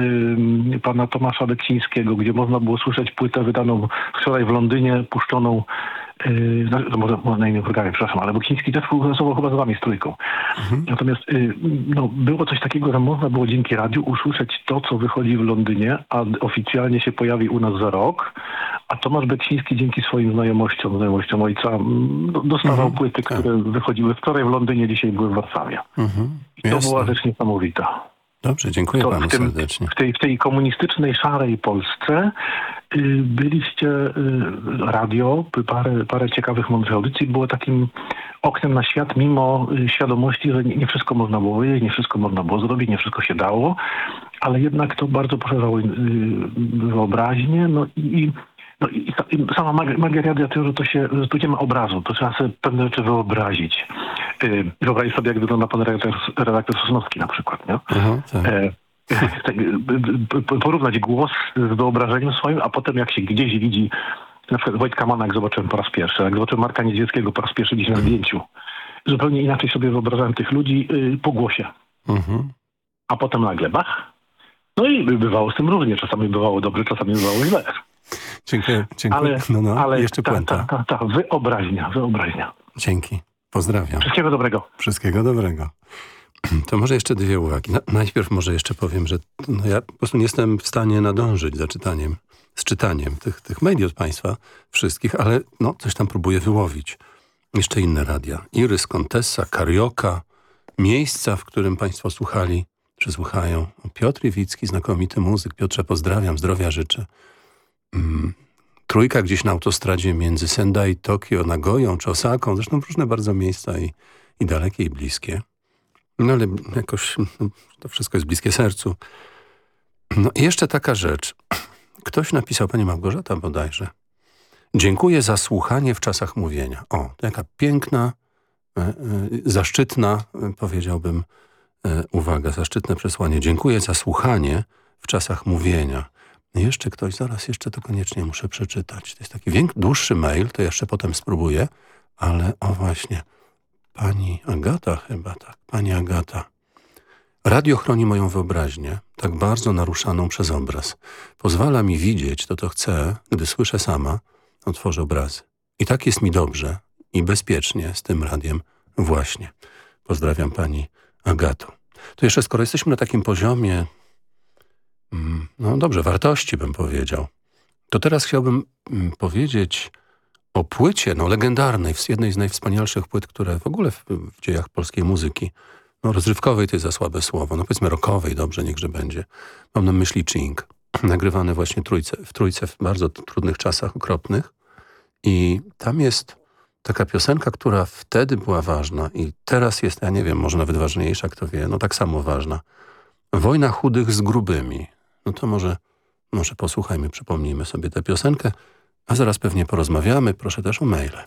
[SPEAKER 14] y, pana Tomasza Beksińskiego, gdzie można było słyszeć płytę wydaną wczoraj w Londynie, puszczoną no, może, może na innym programie, przepraszam, ale Beksiński też współpracował chyba z wami, z trójką. Natomiast y, no, było coś takiego, że można było dzięki radiu usłyszeć to, co wychodzi w Londynie, a oficjalnie się pojawi u nas za rok, a Tomasz Beksiński dzięki swoim znajomościom, znajomościom ojca, mm, do- dostawał płyty, które wychodziły wczoraj w Londynie, dzisiaj były w Warszawie.
[SPEAKER 9] Mhm.
[SPEAKER 14] I to była rzecz niesamowita.
[SPEAKER 9] Dobrze, dziękuję
[SPEAKER 14] To
[SPEAKER 9] panu
[SPEAKER 14] w, tym,
[SPEAKER 9] serdecznie.
[SPEAKER 14] w, tej, w tej komunistycznej, szarej Polsce y, byliście y, radio, parę, parę ciekawych, mądrych audycji było takim oknem na świat, mimo y, świadomości, że nie, wszystko można było wiedzieć, nie wszystko można było zrobić, nie wszystko się dało, ale jednak to bardzo poszerzało wyobraźnię, no i, no i sama magia, magia radia to, że to się, że tu nie ma obrazu, to trzeba sobie pewne rzeczy wyobrazić. Yy, wyobrazić sobie, jak wygląda pan redaktor, redaktor Sosnowski na przykład, nie?
[SPEAKER 9] Aha, tak.
[SPEAKER 14] E, tak, b- b- porównać głos z wyobrażeniem swoim, a potem jak się gdzieś widzi na przykład Wojtka Mana, jak zobaczyłem po raz pierwszy, jak zobaczyłem Marka Niedźwieckiego po raz pierwszy gdzieś na zdjęciu, zupełnie inaczej sobie wyobrażałem tych ludzi y, po głosie.
[SPEAKER 9] Mhm.
[SPEAKER 14] A potem nagle bach. No i by- bywało z tym różnie. Czasami bywało dobrze, czasami bywało źle.
[SPEAKER 9] Dziękuję, dziękuję.
[SPEAKER 14] Ale,
[SPEAKER 9] no, no,
[SPEAKER 14] ale
[SPEAKER 9] jeszcze
[SPEAKER 14] ta, ta, ta, ta wyobraźnia, wyobraźnia.
[SPEAKER 9] Dzięki. Pozdrawiam.
[SPEAKER 14] Wszystkiego dobrego.
[SPEAKER 9] Wszystkiego dobrego. To może jeszcze dwie uwagi. Na, najpierw może jeszcze powiem, że no ja po prostu nie jestem w stanie nadążyć za czytaniem, z czytaniem tych, tych od państwa wszystkich, ale no, coś tam próbuję wyłowić. Jeszcze inne radia. Irys, Contessa, Karioka, miejsca, w którym państwo słuchali, czy słuchają. Piotr Iwicki, znakomity muzyk. Piotrze, pozdrawiam, zdrowia życzę. Mm, trójka gdzieś na autostradzie między Sendai, Tokio, Nagoją czy Osaką. Zresztą różne bardzo miejsca i, i dalekie, i bliskie. No ale jakoś no, to wszystko jest bliskie sercu. No i jeszcze taka rzecz. Ktoś napisał, pani Małgorzata bodajże. Dziękuję za słuchanie w czasach mówienia. O, jaka piękna, e, e, zaszczytna, e, powiedziałbym, e, uwaga, zaszczytne przesłanie. Dziękuję za słuchanie w czasach mówienia. Jeszcze ktoś, zaraz jeszcze to koniecznie muszę przeczytać. To jest taki dłuższy mail, to jeszcze potem spróbuję, ale o właśnie, pani Agata chyba, tak, pani Agata. Radio chroni moją wyobraźnię, tak bardzo naruszaną przez obraz. Pozwala mi widzieć to, co chcę, gdy słyszę sama, otworzę obrazy. I tak jest mi dobrze i bezpiecznie z tym radiem właśnie. Pozdrawiam pani Agato. To jeszcze skoro jesteśmy na takim poziomie no dobrze, wartości bym powiedział. To teraz chciałbym mm, powiedzieć o płycie, no legendarnej, jednej z najwspanialszych płyt, które w ogóle w, w dziejach polskiej muzyki, no rozrywkowej to jest za słabe słowo, no powiedzmy rockowej, dobrze, niechże będzie. Mam na myśli Ching, nagrywany właśnie trójce, w trójce w bardzo trudnych czasach, okropnych. I tam jest taka piosenka, która wtedy była ważna i teraz jest, ja nie wiem, może nawet ważniejsza, kto wie, no tak samo ważna. Wojna chudych z grubymi. No to może, może posłuchajmy, przypomnijmy sobie tę piosenkę, a zaraz pewnie porozmawiamy. Proszę też o maile.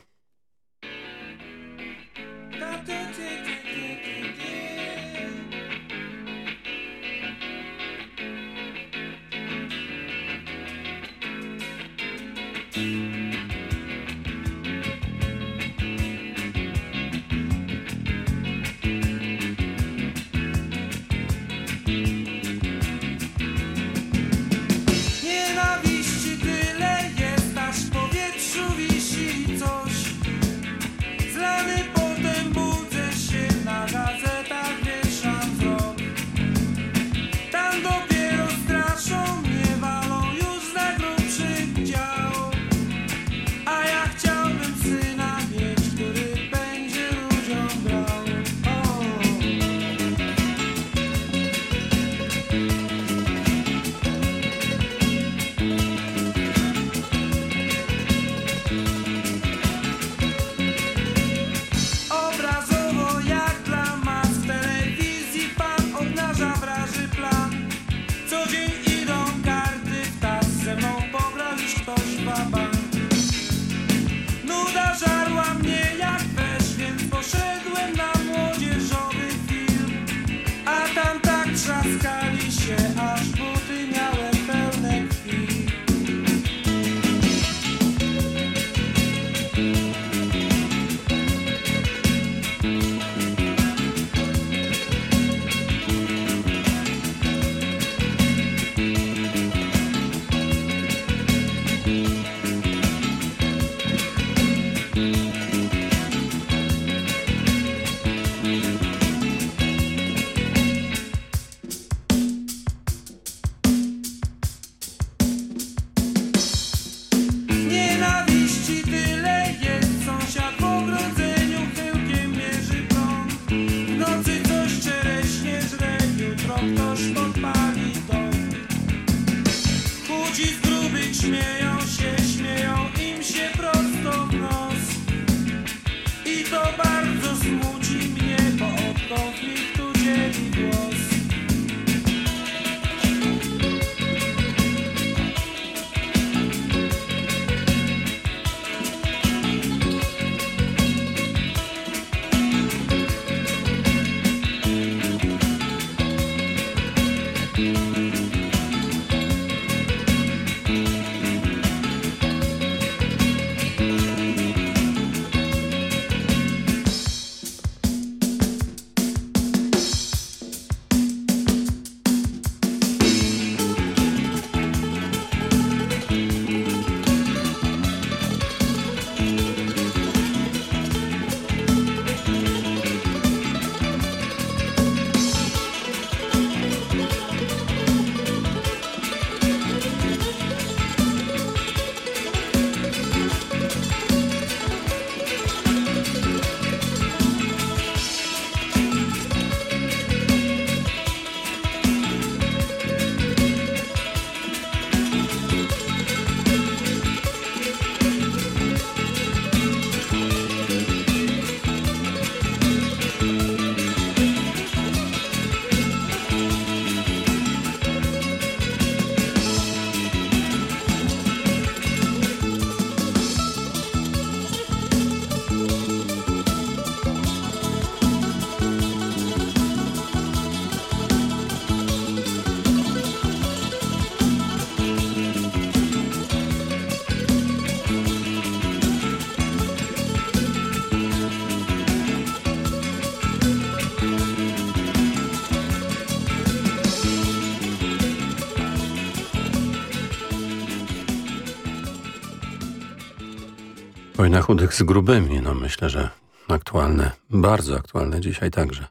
[SPEAKER 9] Wojna chudych z grubymi, no myślę, że aktualne, bardzo aktualne dzisiaj także.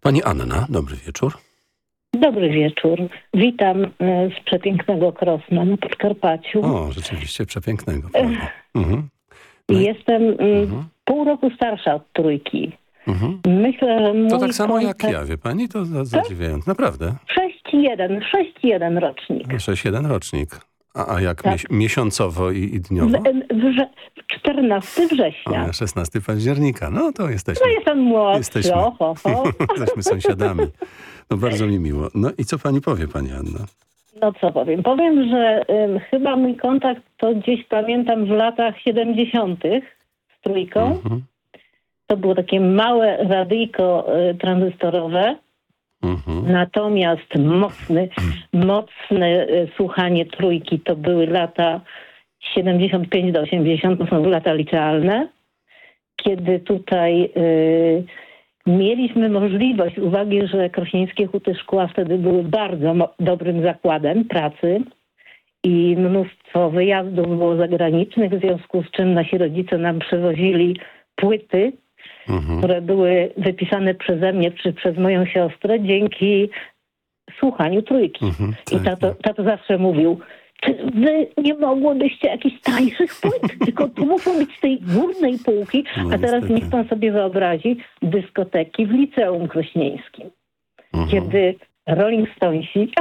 [SPEAKER 9] Pani Anna, dobry wieczór.
[SPEAKER 15] Dobry wieczór. Witam e, z przepięknego Krosna na Podkarpaciu.
[SPEAKER 9] O, rzeczywiście przepięknego? Mhm.
[SPEAKER 15] Jestem mm, pół roku starsza od trójki.
[SPEAKER 9] Mhm.
[SPEAKER 15] Myślę, że mój
[SPEAKER 9] To tak samo jak
[SPEAKER 15] kontakt-
[SPEAKER 9] ja, wie pani? To za- zadziwiające. Naprawdę.
[SPEAKER 15] 6-1, 6-1 rocznik.
[SPEAKER 9] 6-1 rocznik. A, a jak
[SPEAKER 15] Tak.
[SPEAKER 9] mies- miesiącowo i, i
[SPEAKER 15] W,
[SPEAKER 9] dniowo?
[SPEAKER 15] w, wrze- 14 września.
[SPEAKER 9] A, 16 października. No to jesteśmy.
[SPEAKER 15] No jestem młodszy,
[SPEAKER 9] Jesteśmy.
[SPEAKER 15] ho, ho, ho.
[SPEAKER 9] Jesteśmy sąsiadami. No bardzo mi miło. No i co pani powie, pani Anna?
[SPEAKER 15] No co powiem? Powiem, że ym, chyba mój kontakt to gdzieś pamiętam w latach 70. z trójką.
[SPEAKER 9] Mhm.
[SPEAKER 15] To było takie małe radyjko y, tranzystorowe.
[SPEAKER 9] Mhm.
[SPEAKER 15] Natomiast mocny, mocne y, słuchanie trójki to były lata 75 do 80, to są lata licealne, kiedy tutaj y, mieliśmy możliwość, uwagi, że Krośnieńskie Huty Szkła wtedy były bardzo dobrym zakładem pracy i mnóstwo wyjazdów było zagranicznych, w związku z czym nasi rodzice nam przywozili płyty, które były wypisane przeze mnie czy przez moją siostrę dzięki słuchaniu trójki. I tato, tato zawsze mówił, czy wy nie mogłobyście jakichś tańszych płyt, tylko tu muszą być z tej górnej półki,
[SPEAKER 9] No,
[SPEAKER 15] a teraz niech pan sobie wyobrazi dyskoteki w liceum krośnieńskim, kiedy Rolling Stonesi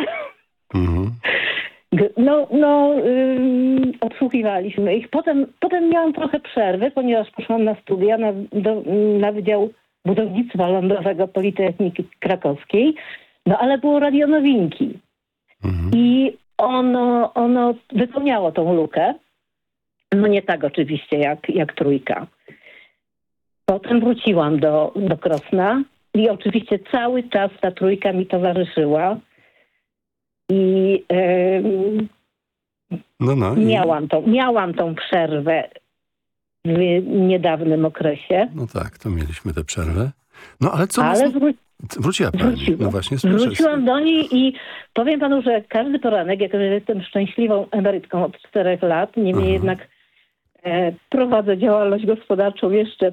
[SPEAKER 9] Mhm.
[SPEAKER 15] G- No, no ym, odsłuchiwaliśmy ich. Potem, potem miałam trochę przerwy, ponieważ poszłam na studia na, do, na Wydział Budownictwa Lądowego Politechniki Krakowskiej, no ale było Radio Nowinki. I ono, ono wypełniało tą lukę. No nie tak oczywiście jak, jak trójka. Potem wróciłam do, do Krosna i oczywiście cały czas ta trójka mi towarzyszyła. I em,
[SPEAKER 9] No, no. I,
[SPEAKER 15] miałam, tą, miałam tą przerwę w niedawnym okresie.
[SPEAKER 9] no tak, to mieliśmy tę przerwę. No ale co
[SPEAKER 15] Ale
[SPEAKER 9] nas...
[SPEAKER 15] wró-
[SPEAKER 9] Wróciła pani.
[SPEAKER 15] Wróciłam.
[SPEAKER 9] No właśnie, słyszę.
[SPEAKER 15] Wróciłam do niej i powiem panu, że każdy poranek, jako że jestem szczęśliwą emerytką od czterech lat, niemniej jednak e, prowadzę działalność gospodarczą jeszcze,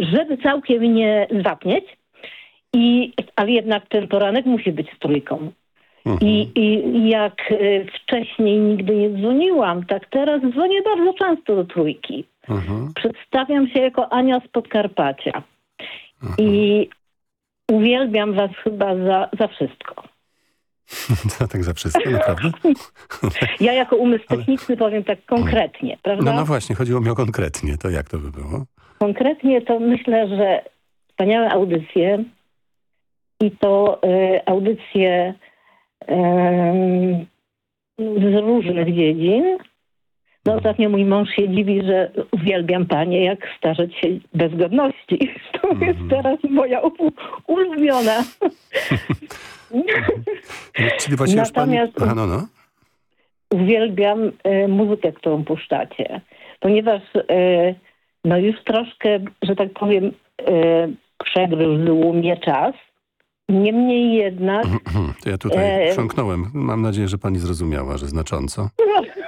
[SPEAKER 15] żeby całkiem nie zapnieć, i, ale jednak ten poranek musi być z trójką. I, I jak e, wcześniej nigdy nie dzwoniłam, tak teraz dzwonię bardzo często do trójki.
[SPEAKER 9] Mhm.
[SPEAKER 15] Przedstawiam się jako Ania z Podkarpacia. I uwielbiam was chyba za, za wszystko.
[SPEAKER 9] To tak za wszystko, naprawdę?
[SPEAKER 15] Ja jako umysł techniczny powiem tak konkretnie, prawda?
[SPEAKER 9] No, no właśnie, chodziło mi o konkretnie. To jak to by było?
[SPEAKER 15] Konkretnie to myślę, że wspaniałe audycje i to e, audycje em, z różnych dziedzin. No ostatnio mój mąż się dziwi, że uwielbiam panie, jak starzeć się bez godności. To jest teraz moja ulubiona.
[SPEAKER 9] Czyli właśnie już pani... Aha, no, no.
[SPEAKER 15] uwielbiam e, muzykę, którą puszczacie, ponieważ e, no już troszkę, że tak powiem, e, przegryzł mnie czas. Niemniej jednak
[SPEAKER 9] To ja tutaj
[SPEAKER 15] E,
[SPEAKER 9] chrząknąłem. Mam nadzieję, że pani zrozumiała, że znacząco.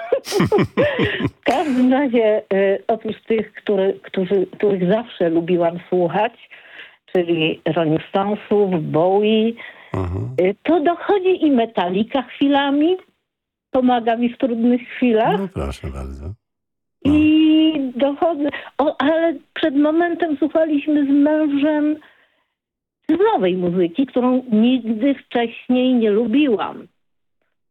[SPEAKER 15] w każdym razie e, oprócz tych, który, którzy, których zawsze lubiłam słuchać, czyli Rolling Stonesów, Bowie, e, to dochodzi i Metallica chwilami, pomaga mi w trudnych chwilach.
[SPEAKER 9] No proszę bardzo.
[SPEAKER 15] I dochodzę. O, ale przed momentem słuchaliśmy z mężem nowej muzyki, którą nigdy wcześniej nie lubiłam.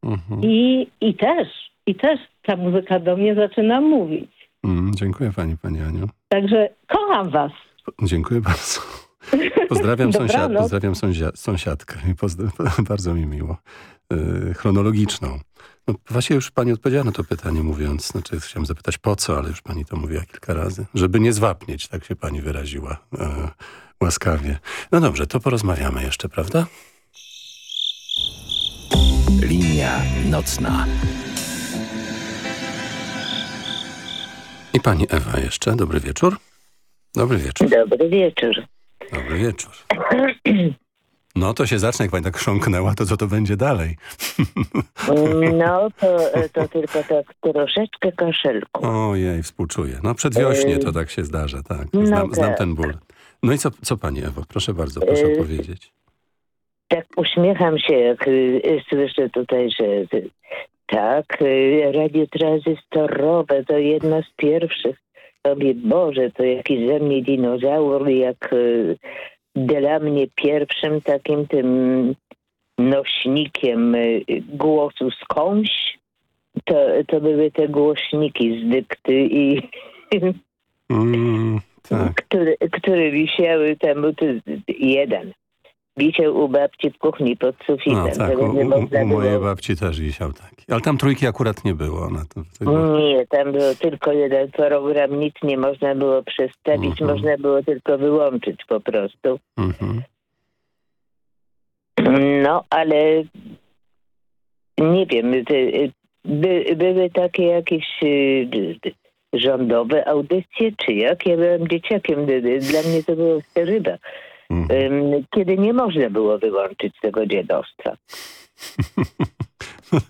[SPEAKER 9] Mhm.
[SPEAKER 15] I, I też, i też ta muzyka do mnie zaczyna mówić.
[SPEAKER 9] Mm, dziękuję pani, pani Aniu.
[SPEAKER 15] Także kocham was.
[SPEAKER 9] Dziękuję bardzo. Pozdrawiam, sąsiad, pozdrawiam sąsia, sąsiadkę. I pozdra bardzo mi miło. Yy, chronologiczną. No, właśnie już pani odpowiedziała na to pytanie, mówiąc, znaczy chciałem zapytać po co, ale już pani to mówiła kilka razy. Żeby nie zwapnieć, tak się pani wyraziła e, łaskawie. No dobrze, to porozmawiamy jeszcze, prawda?
[SPEAKER 6] Linia nocna.
[SPEAKER 9] I pani Ewa jeszcze. Dobry wieczór. Dobry wieczór.
[SPEAKER 16] Dobry wieczór.
[SPEAKER 9] Dobry wieczór. No to się zacznie, jak pani tak chrząknęła, to co to będzie dalej?
[SPEAKER 16] No, to, to tylko tak troszeczkę kaszelku.
[SPEAKER 9] Ojej, współczuję. No przedwiośnie to tak się zdarza, tak.
[SPEAKER 16] No
[SPEAKER 9] Znam, znam
[SPEAKER 16] tak.
[SPEAKER 9] ten ból. No i co, co pani Ewo? Proszę bardzo, proszę
[SPEAKER 16] E,
[SPEAKER 9] powiedzieć.
[SPEAKER 16] Tak uśmiecham się, jak y, słyszę tutaj, że y, tak, y, radiotranzystorowe to jedna z pierwszych. Sobie Boże, to jakiś ze mnie dinozaur, jak y, dla mnie pierwszym takim tym nośnikiem y, głosu skądś, to, to były te głośniki z dykty i
[SPEAKER 9] Mm, tak.
[SPEAKER 16] które, które wisiały tam, jeden. Wisiał u babci w kuchni pod sufitem.
[SPEAKER 9] No tak, u, u, u mojej babci też wisiał taki. Ale tam trójki akurat nie było. Ona to,
[SPEAKER 16] Nie, tam było tylko jeden program, nic nie można było przestawić,
[SPEAKER 9] Mhm.
[SPEAKER 16] można było tylko wyłączyć po prostu.
[SPEAKER 9] Mhm.
[SPEAKER 16] No, ale nie wiem, ty- by, były takie jakieś y, y, rządowe audycje, czy jak? Ja byłem dzieciakiem, y, y, dla mnie to było steryba. Ym, Kiedy nie można było wyłączyć tego dziadostwa.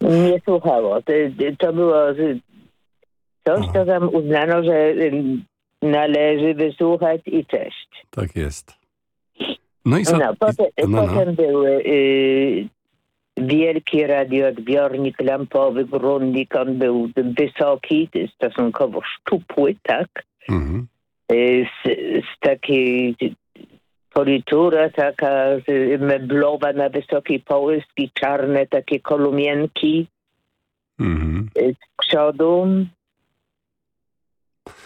[SPEAKER 16] Nie słuchało. To, to było coś, co tam uznano, że należy wysłuchać i cześć.
[SPEAKER 9] tak jest. No i co?
[SPEAKER 16] No, potem,
[SPEAKER 9] no, no.
[SPEAKER 16] potem był y, wielki radioodbiornik lampowy, Grundig, on był wysoki, stosunkowo szczupły, tak?
[SPEAKER 9] Mhm.
[SPEAKER 16] Y, z, z takiej politura taka y, meblowa na wysokiej połyski, czarne takie kolumienki
[SPEAKER 9] Mhm.
[SPEAKER 16] y, z przodu.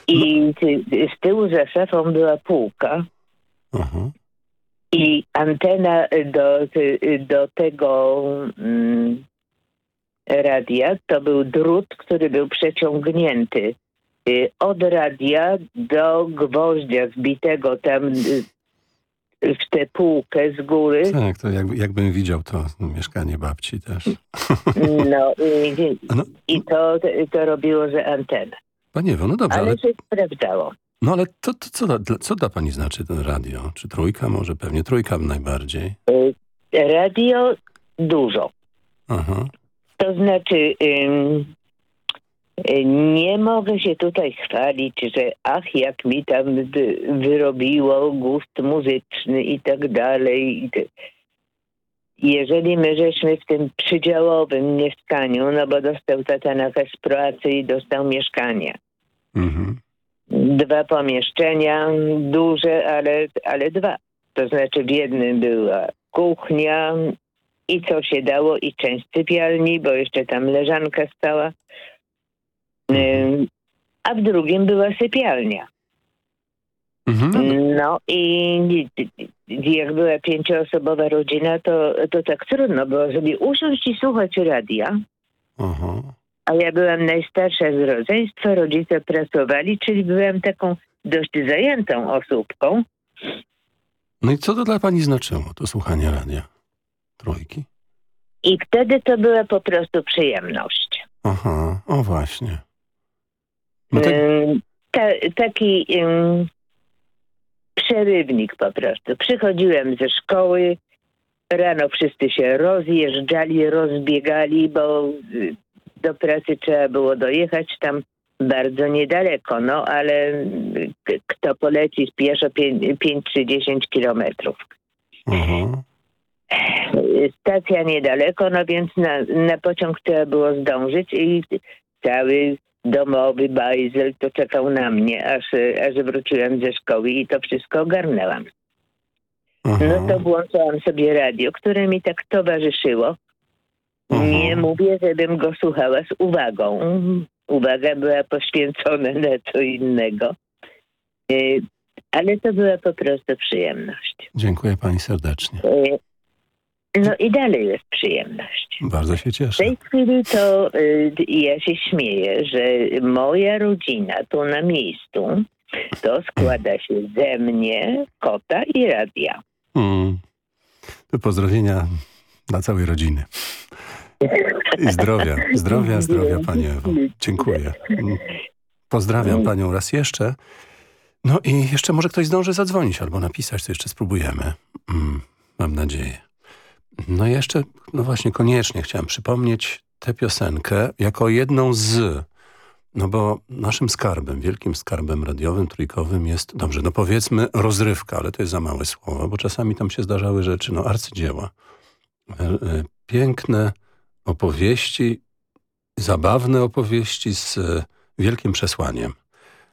[SPEAKER 16] I y, z tyłu za szafą była półka.
[SPEAKER 9] Aha.
[SPEAKER 16] I antena do, do tego mm, radia to był drut, który był przeciągnięty y, od radia do gwoździa wbitego tam y, w tę półkę z góry.
[SPEAKER 9] Tak, to jakby, jakbym widział to no, mieszkanie babci też.
[SPEAKER 16] No i, i to, to robiło, że antena.
[SPEAKER 9] Pani Ewo, no dobrze,
[SPEAKER 16] Ale
[SPEAKER 9] ale,
[SPEAKER 16] się sprawdzało.
[SPEAKER 9] no ale to, to co, dla, co dla pani znaczy ten radio? Czy trójka może? Pewnie trójka najbardziej.
[SPEAKER 16] Y, Radio dużo.
[SPEAKER 9] Aha.
[SPEAKER 16] To znaczy, ym, nie mogę się tutaj chwalić, że ach, jak mi tam wyrobiło gust muzyczny i tak dalej. Jeżeli my żeśmy w tym przydziałowym mieszkaniu, no bo dostał tata nakaz pracy i dostał mieszkanie.
[SPEAKER 9] Mhm.
[SPEAKER 16] Dwa pomieszczenia, duże, ale, ale dwa. To znaczy w jednym była kuchnia i co się dało i część sypialni, bo jeszcze tam leżanka stała. A w drugim była sypialnia. No i jak była pięcioosobowa rodzina, to, to tak trudno było sobie usiąść i słuchać radia. A ja byłam najstarsza z rodzeństwa, rodzice pracowali, czyli byłam taką dość zajętą osóbką.
[SPEAKER 9] No i co to dla pani znaczyło, to słuchanie radia? Trójki?
[SPEAKER 16] I wtedy to była po prostu przyjemność.
[SPEAKER 9] Aha, o właśnie.
[SPEAKER 16] Ym, ta, taki ym, przerywnik po prostu. Przychodziłem ze szkoły, rano wszyscy się rozjeżdżali, rozbiegali, bo y, do pracy trzeba było dojechać tam bardzo niedaleko, no ale kto poleci pieszo 5 czy 10 kilometrów. Stacja niedaleko, no więc na, na pociąg trzeba było zdążyć i cały domowy bajzel to czekał na mnie, aż, aż wróciłem ze szkoły i to wszystko ogarnęłam. No to włączałam sobie radio, które mi tak towarzyszyło. Nie mówię, żebym go słuchała z uwagą. Uwaga była poświęcona na co innego. Y, Ale to była po prostu przyjemność.
[SPEAKER 9] Dziękuję pani serdecznie.
[SPEAKER 16] No i dalej jest przyjemność.
[SPEAKER 9] Bardzo się
[SPEAKER 16] W
[SPEAKER 9] cieszę.
[SPEAKER 16] tej chwili to y, ja się śmieję, że moja rodzina tu na miejscu to składa się ze mnie, kota i radia.
[SPEAKER 9] Mm. To pozdrowienia dla całej rodziny. I zdrowia, zdrowia, zdrowia Pani Ewo. Dziękuję. Pozdrawiam Panią raz jeszcze. No i jeszcze może ktoś zdąży zadzwonić albo napisać, to jeszcze spróbujemy. Mm, mam nadzieję. No i jeszcze, no właśnie koniecznie chciałem przypomnieć tę piosenkę jako jedną z... No bo naszym skarbem, wielkim skarbem radiowym, trójkowym jest, dobrze, no powiedzmy rozrywka, ale to jest za małe słowo, bo czasami tam się zdarzały rzeczy, no arcydzieła. E, e, Piękne opowieści, zabawne opowieści z e, wielkim przesłaniem.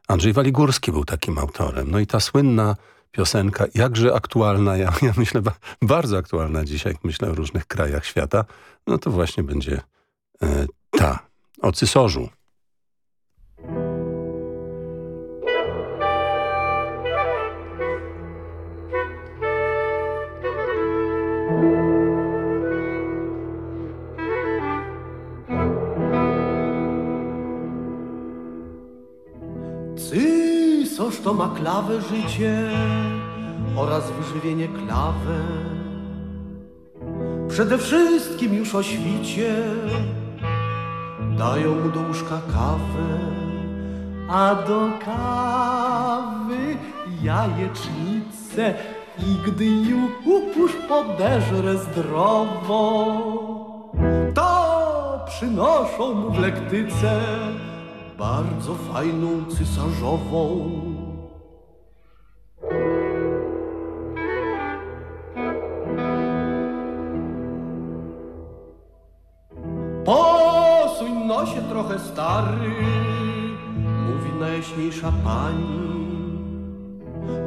[SPEAKER 9] Andrzej Waligórski był takim autorem. No i ta słynna piosenka, jakże aktualna, ja, ja myślę, ba, bardzo aktualna dzisiaj, jak myślę o różnych krajach świata, no to właśnie będzie e, ta, o cysarzu.
[SPEAKER 17] Cysarz to ma klawę życie oraz wyżywienie klawę. Przede wszystkim już o świcie dają mu do łóżka kawę, a do kawy jajecznicę i gdy już podeżre zdrowo, to przynoszą mu w lektyce bardzo fajną cysarzową. Nosie trochę stary, mówi najjaśniejsza pani.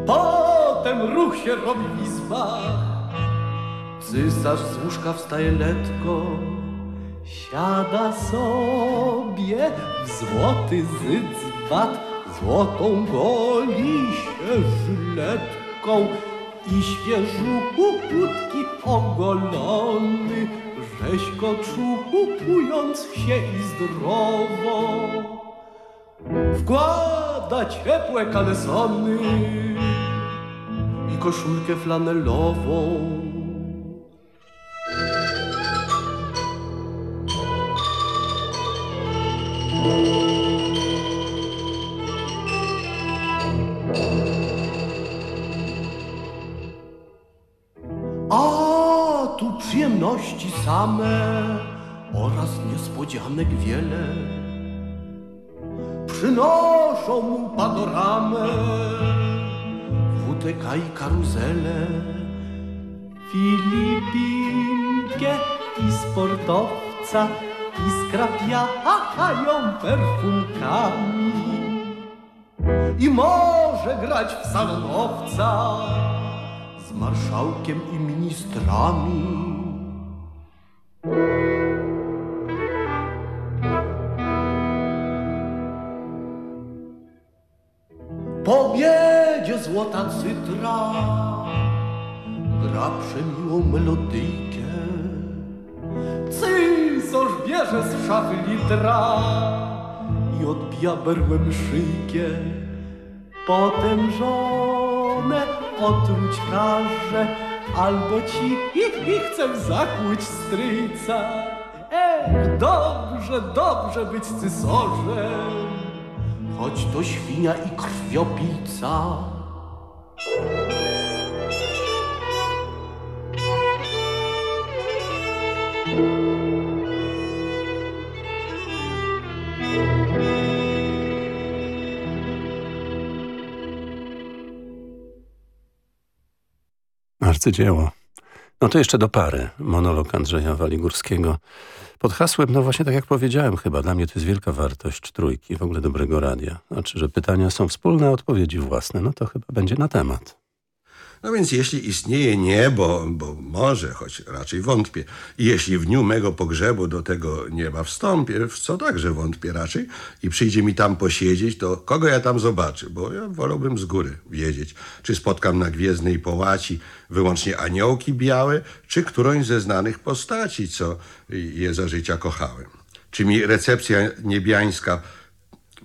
[SPEAKER 17] Potem ruch się robi w izbach, cysarz z łóżka wstaje letko, Siada sobie w złoty zydzbat, złotą goli się żyletką i świeżutki ogolony, rzeźko czupując się i zdrowo. Wkłada ciepłe kalesony i koszulkę flanelową. A tu przyjemności same oraz niespodzianek wiele. Przynoszą mu panoramę, WTK i karuzelę. Filipinkę i sportowca i skrapiają perfumkami. I może grać w salonowca z marszałkiem i ministrami. Po obiedzie złota cytra gra przemiłą melodyjkę. Cysarz bierze z szafy litra i odbija berłem szyjkę. Potem żonę otruć każe, albo ci i, i chcę zakłuć stryjca. Ech, dobrze, dobrze być cysorzem, choć to świnia i krwiopijca.
[SPEAKER 9] Arcydzieło. No to jeszcze do pary. Monolog Andrzeja Waligórskiego. Pod hasłem, no właśnie tak jak powiedziałem chyba, dla mnie to jest wielka wartość trójki, w ogóle dobrego radia. Znaczy, że pytania są wspólne, a odpowiedzi własne. No to chyba będzie na temat.
[SPEAKER 18] No więc jeśli istnieje niebo, bo może, choć raczej wątpię, i jeśli w dniu mego pogrzebu do tego nieba wstąpię, w co także wątpię raczej, i przyjdzie mi tam posiedzieć, to kogo ja tam zobaczę? Bo ja wolałbym z góry wiedzieć, czy spotkam na gwiezdnej połaci wyłącznie aniołki białe, czy którąś ze znanych postaci, co je za życia kochałem. Czy mi recepcja niebiańska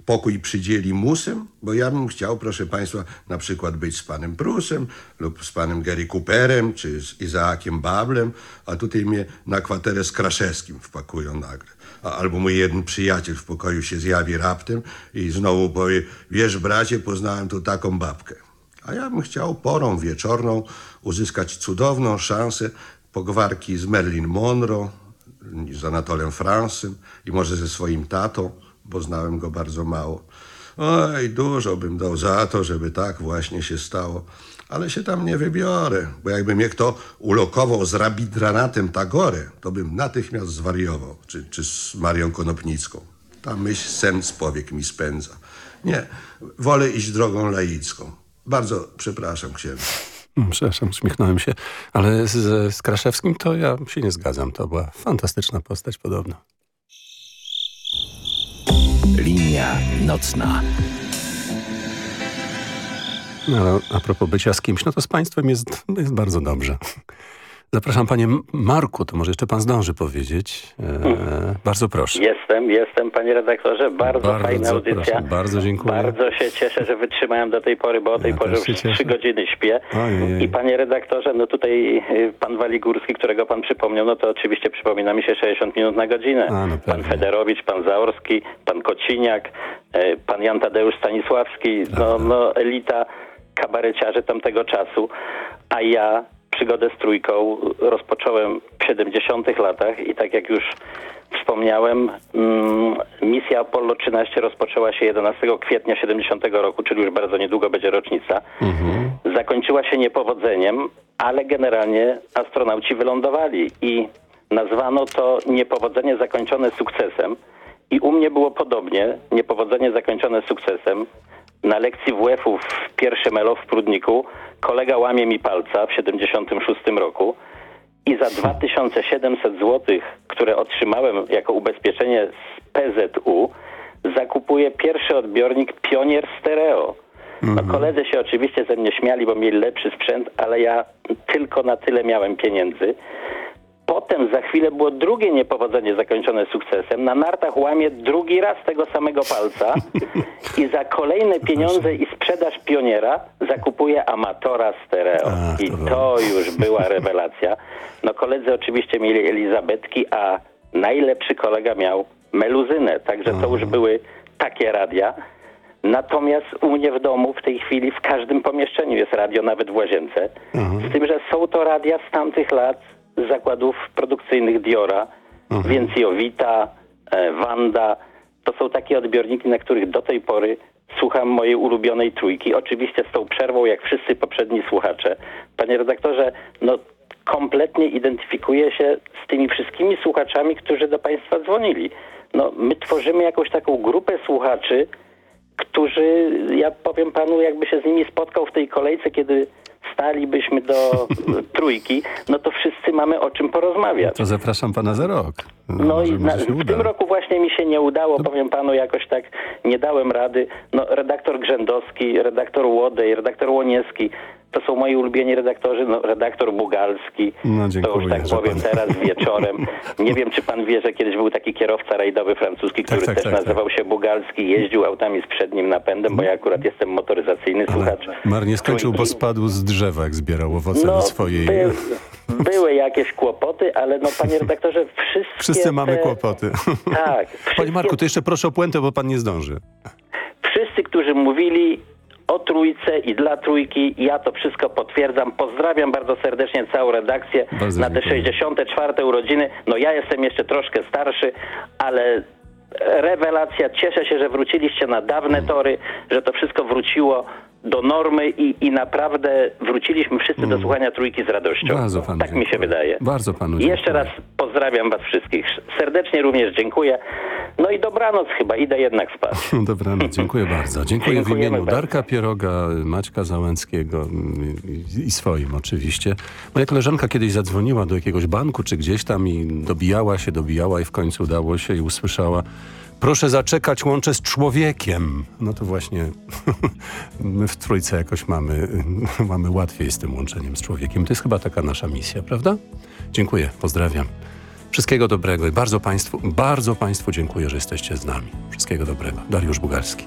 [SPEAKER 18] pokój przydzieli musem, bo ja bym chciał, proszę Państwa, na przykład być z panem Prusem lub z panem Gary Cooperem, czy z Izaakiem Bablem, a tutaj mnie na kwaterę z Kraszewskim wpakują nagle. Albo mój jeden przyjaciel w pokoju się zjawi raptem i znowu powie, wiesz bracie, poznałem tu taką babkę. A ja bym chciał porą wieczorną uzyskać cudowną szansę pogwarki z Marilyn Monroe, z Anatolem Fransem i może ze swoim tatą, bo znałem go bardzo mało. Oj, dużo bym dał za to, żeby tak właśnie się stało. Ale się tam nie wybiorę, bo jakby mnie kto ulokował z rabidranatem Tagore, to bym natychmiast zwariował, czy, czy z Marią Konopnicką. Ta myśl sen z powiek mi spędza. Nie, wolę iść drogą laicką. Bardzo przepraszam księdza.
[SPEAKER 9] Przepraszam, uśmiechnąłem się, ale z, z Kraszewskim to ja się nie zgadzam. To była fantastyczna postać podobno.
[SPEAKER 6] Nocna.
[SPEAKER 9] No, a propos bycia z kimś, no to z państwem jest, jest bardzo dobrze. Zapraszam panie Marku, to może jeszcze pan zdąży powiedzieć. E, bardzo proszę.
[SPEAKER 19] Jestem, jestem panie redaktorze. Bardzo,
[SPEAKER 9] Bardzo
[SPEAKER 19] fajna audycja.
[SPEAKER 9] proszę, bardzo dziękuję.
[SPEAKER 19] Bardzo się cieszę, że wytrzymałem do tej pory, bo o tej
[SPEAKER 9] Ja
[SPEAKER 19] porze już trzy godziny śpię.
[SPEAKER 9] Ojej.
[SPEAKER 19] I panie redaktorze, no tutaj y, pan Waligórski, którego pan przypomniał, no to oczywiście przypomina mi się 60 minut na godzinę.
[SPEAKER 9] A, no
[SPEAKER 19] pan Federowicz, pan Zaorski, pan Kociniak, y, pan Jan Tadeusz Stanisławski, no, no elita kabareciarzy tamtego czasu. A ja przygodę z trójką rozpocząłem w 70 latach i tak jak już wspomniałem, mm, misja Apollo 13 rozpoczęła się 11 kwietnia 70 roku, czyli już bardzo niedługo będzie rocznica. Zakończyła się niepowodzeniem, ale generalnie astronauci wylądowali i nazwano to niepowodzenie zakończone sukcesem. I u mnie było podobnie, niepowodzenie zakończone sukcesem. Na lekcji WF-u w pierwszym ELO w Prudniku kolega łamie mi palca w 76 roku i za 2700 zł, które otrzymałem jako ubezpieczenie z PZU, zakupuję pierwszy odbiornik Pionier Stereo. No, koledzy się oczywiście ze mnie śmiali, bo mieli lepszy sprzęt, ale ja tylko na tyle miałem pieniędzy. Po Potem za chwilę było drugie niepowodzenie zakończone sukcesem. Na nartach łamie drugi raz tego samego palca i za kolejne pieniądze i sprzedaż pioniera zakupuje amatora stereo. I to już była rewelacja. No koledzy oczywiście mieli Elizabetki, a najlepszy kolega miał meluzynę. Także to już były takie radia. Natomiast u mnie w domu w tej chwili w każdym pomieszczeniu jest radio, nawet w łazience. Z tym, że są to radia z tamtych lat, zakładów produkcyjnych Diora, więc Jowita, e, Wanda. To są takie odbiorniki, na których do tej pory słucham mojej ulubionej trójki. Oczywiście z tą przerwą, jak wszyscy poprzedni słuchacze. Panie redaktorze, no kompletnie identyfikuję się z tymi wszystkimi słuchaczami, którzy do Państwa dzwonili. No, my tworzymy jakąś taką grupę słuchaczy, którzy, ja powiem panu, jakby się z nimi spotkał w tej kolejce, kiedy stalibyśmy do trójki, no to wszyscy mamy o czym porozmawiać.
[SPEAKER 9] To zapraszam pana za rok.
[SPEAKER 19] No i
[SPEAKER 9] może
[SPEAKER 19] na, w
[SPEAKER 9] uda.
[SPEAKER 19] tym roku właśnie mi się nie udało, powiem panu, jakoś tak nie dałem rady. No, redaktor Grzędowski, redaktor Łodej, redaktor Łoniewski, to są moi ulubieni redaktorzy, no, redaktor Bugalski,
[SPEAKER 9] No,
[SPEAKER 19] to już tak powiem
[SPEAKER 9] pan-
[SPEAKER 19] teraz wieczorem. Nie wiem, czy pan wie, że kiedyś był taki kierowca rajdowy francuski, który
[SPEAKER 9] tak,
[SPEAKER 19] też
[SPEAKER 9] tak,
[SPEAKER 19] nazywał się Bugalski, jeździł autami z przednim napędem, bo ja akurat jestem motoryzacyjny słuchacz.
[SPEAKER 9] Mar nie skończył, bo spadł z drzewa, jak zbierał owoce
[SPEAKER 19] No,
[SPEAKER 9] do swojej...
[SPEAKER 19] by, były jakieś kłopoty, ale no panie redaktorze, wszystkie
[SPEAKER 9] Wszyscy mamy
[SPEAKER 19] te,
[SPEAKER 9] kłopoty.
[SPEAKER 19] Tak.
[SPEAKER 9] Panie Marku, to jeszcze proszę o puentę, bo pan nie zdąży.
[SPEAKER 19] Wszyscy, którzy mówili o trójce i dla trójki, ja to wszystko potwierdzam. Pozdrawiam bardzo serdecznie całą redakcję
[SPEAKER 9] Bardzo
[SPEAKER 19] na te
[SPEAKER 9] dziękuję.
[SPEAKER 19] 64 urodziny. No ja jestem jeszcze troszkę starszy, ale rewelacja. Cieszę się, że wróciliście na dawne tory, że to wszystko wróciło do normy i, i naprawdę wróciliśmy wszyscy do słuchania trójki z radością.
[SPEAKER 9] Mm. Bardzo panu
[SPEAKER 19] tak mi się wydaje.
[SPEAKER 9] Bardzo panu
[SPEAKER 19] I jeszcze
[SPEAKER 9] dziękuję.
[SPEAKER 19] raz pozdrawiam was wszystkich. Serdecznie również dziękuję. No i dobranoc chyba, idę jednak spać.
[SPEAKER 9] Dobranoc, dziękuję bardzo. Dziękuję w imieniu
[SPEAKER 19] bardzo.
[SPEAKER 9] Darka Pieroga, Maćka Załęckiego mm, i, i swoim oczywiście. Moja koleżanka kiedyś zadzwoniła do jakiegoś banku czy gdzieś tam i dobijała się, dobijała i w końcu udało się i usłyszała Proszę zaczekać, łączę z człowiekiem. No to właśnie my w trójce jakoś mamy, mamy łatwiej z tym łączeniem z człowiekiem. To jest chyba taka nasza misja, prawda? Dziękuję, pozdrawiam. Wszystkiego dobrego i bardzo Państwu, bardzo Państwu dziękuję, że jesteście z nami. Wszystkiego dobrego. Dariusz Bugalski.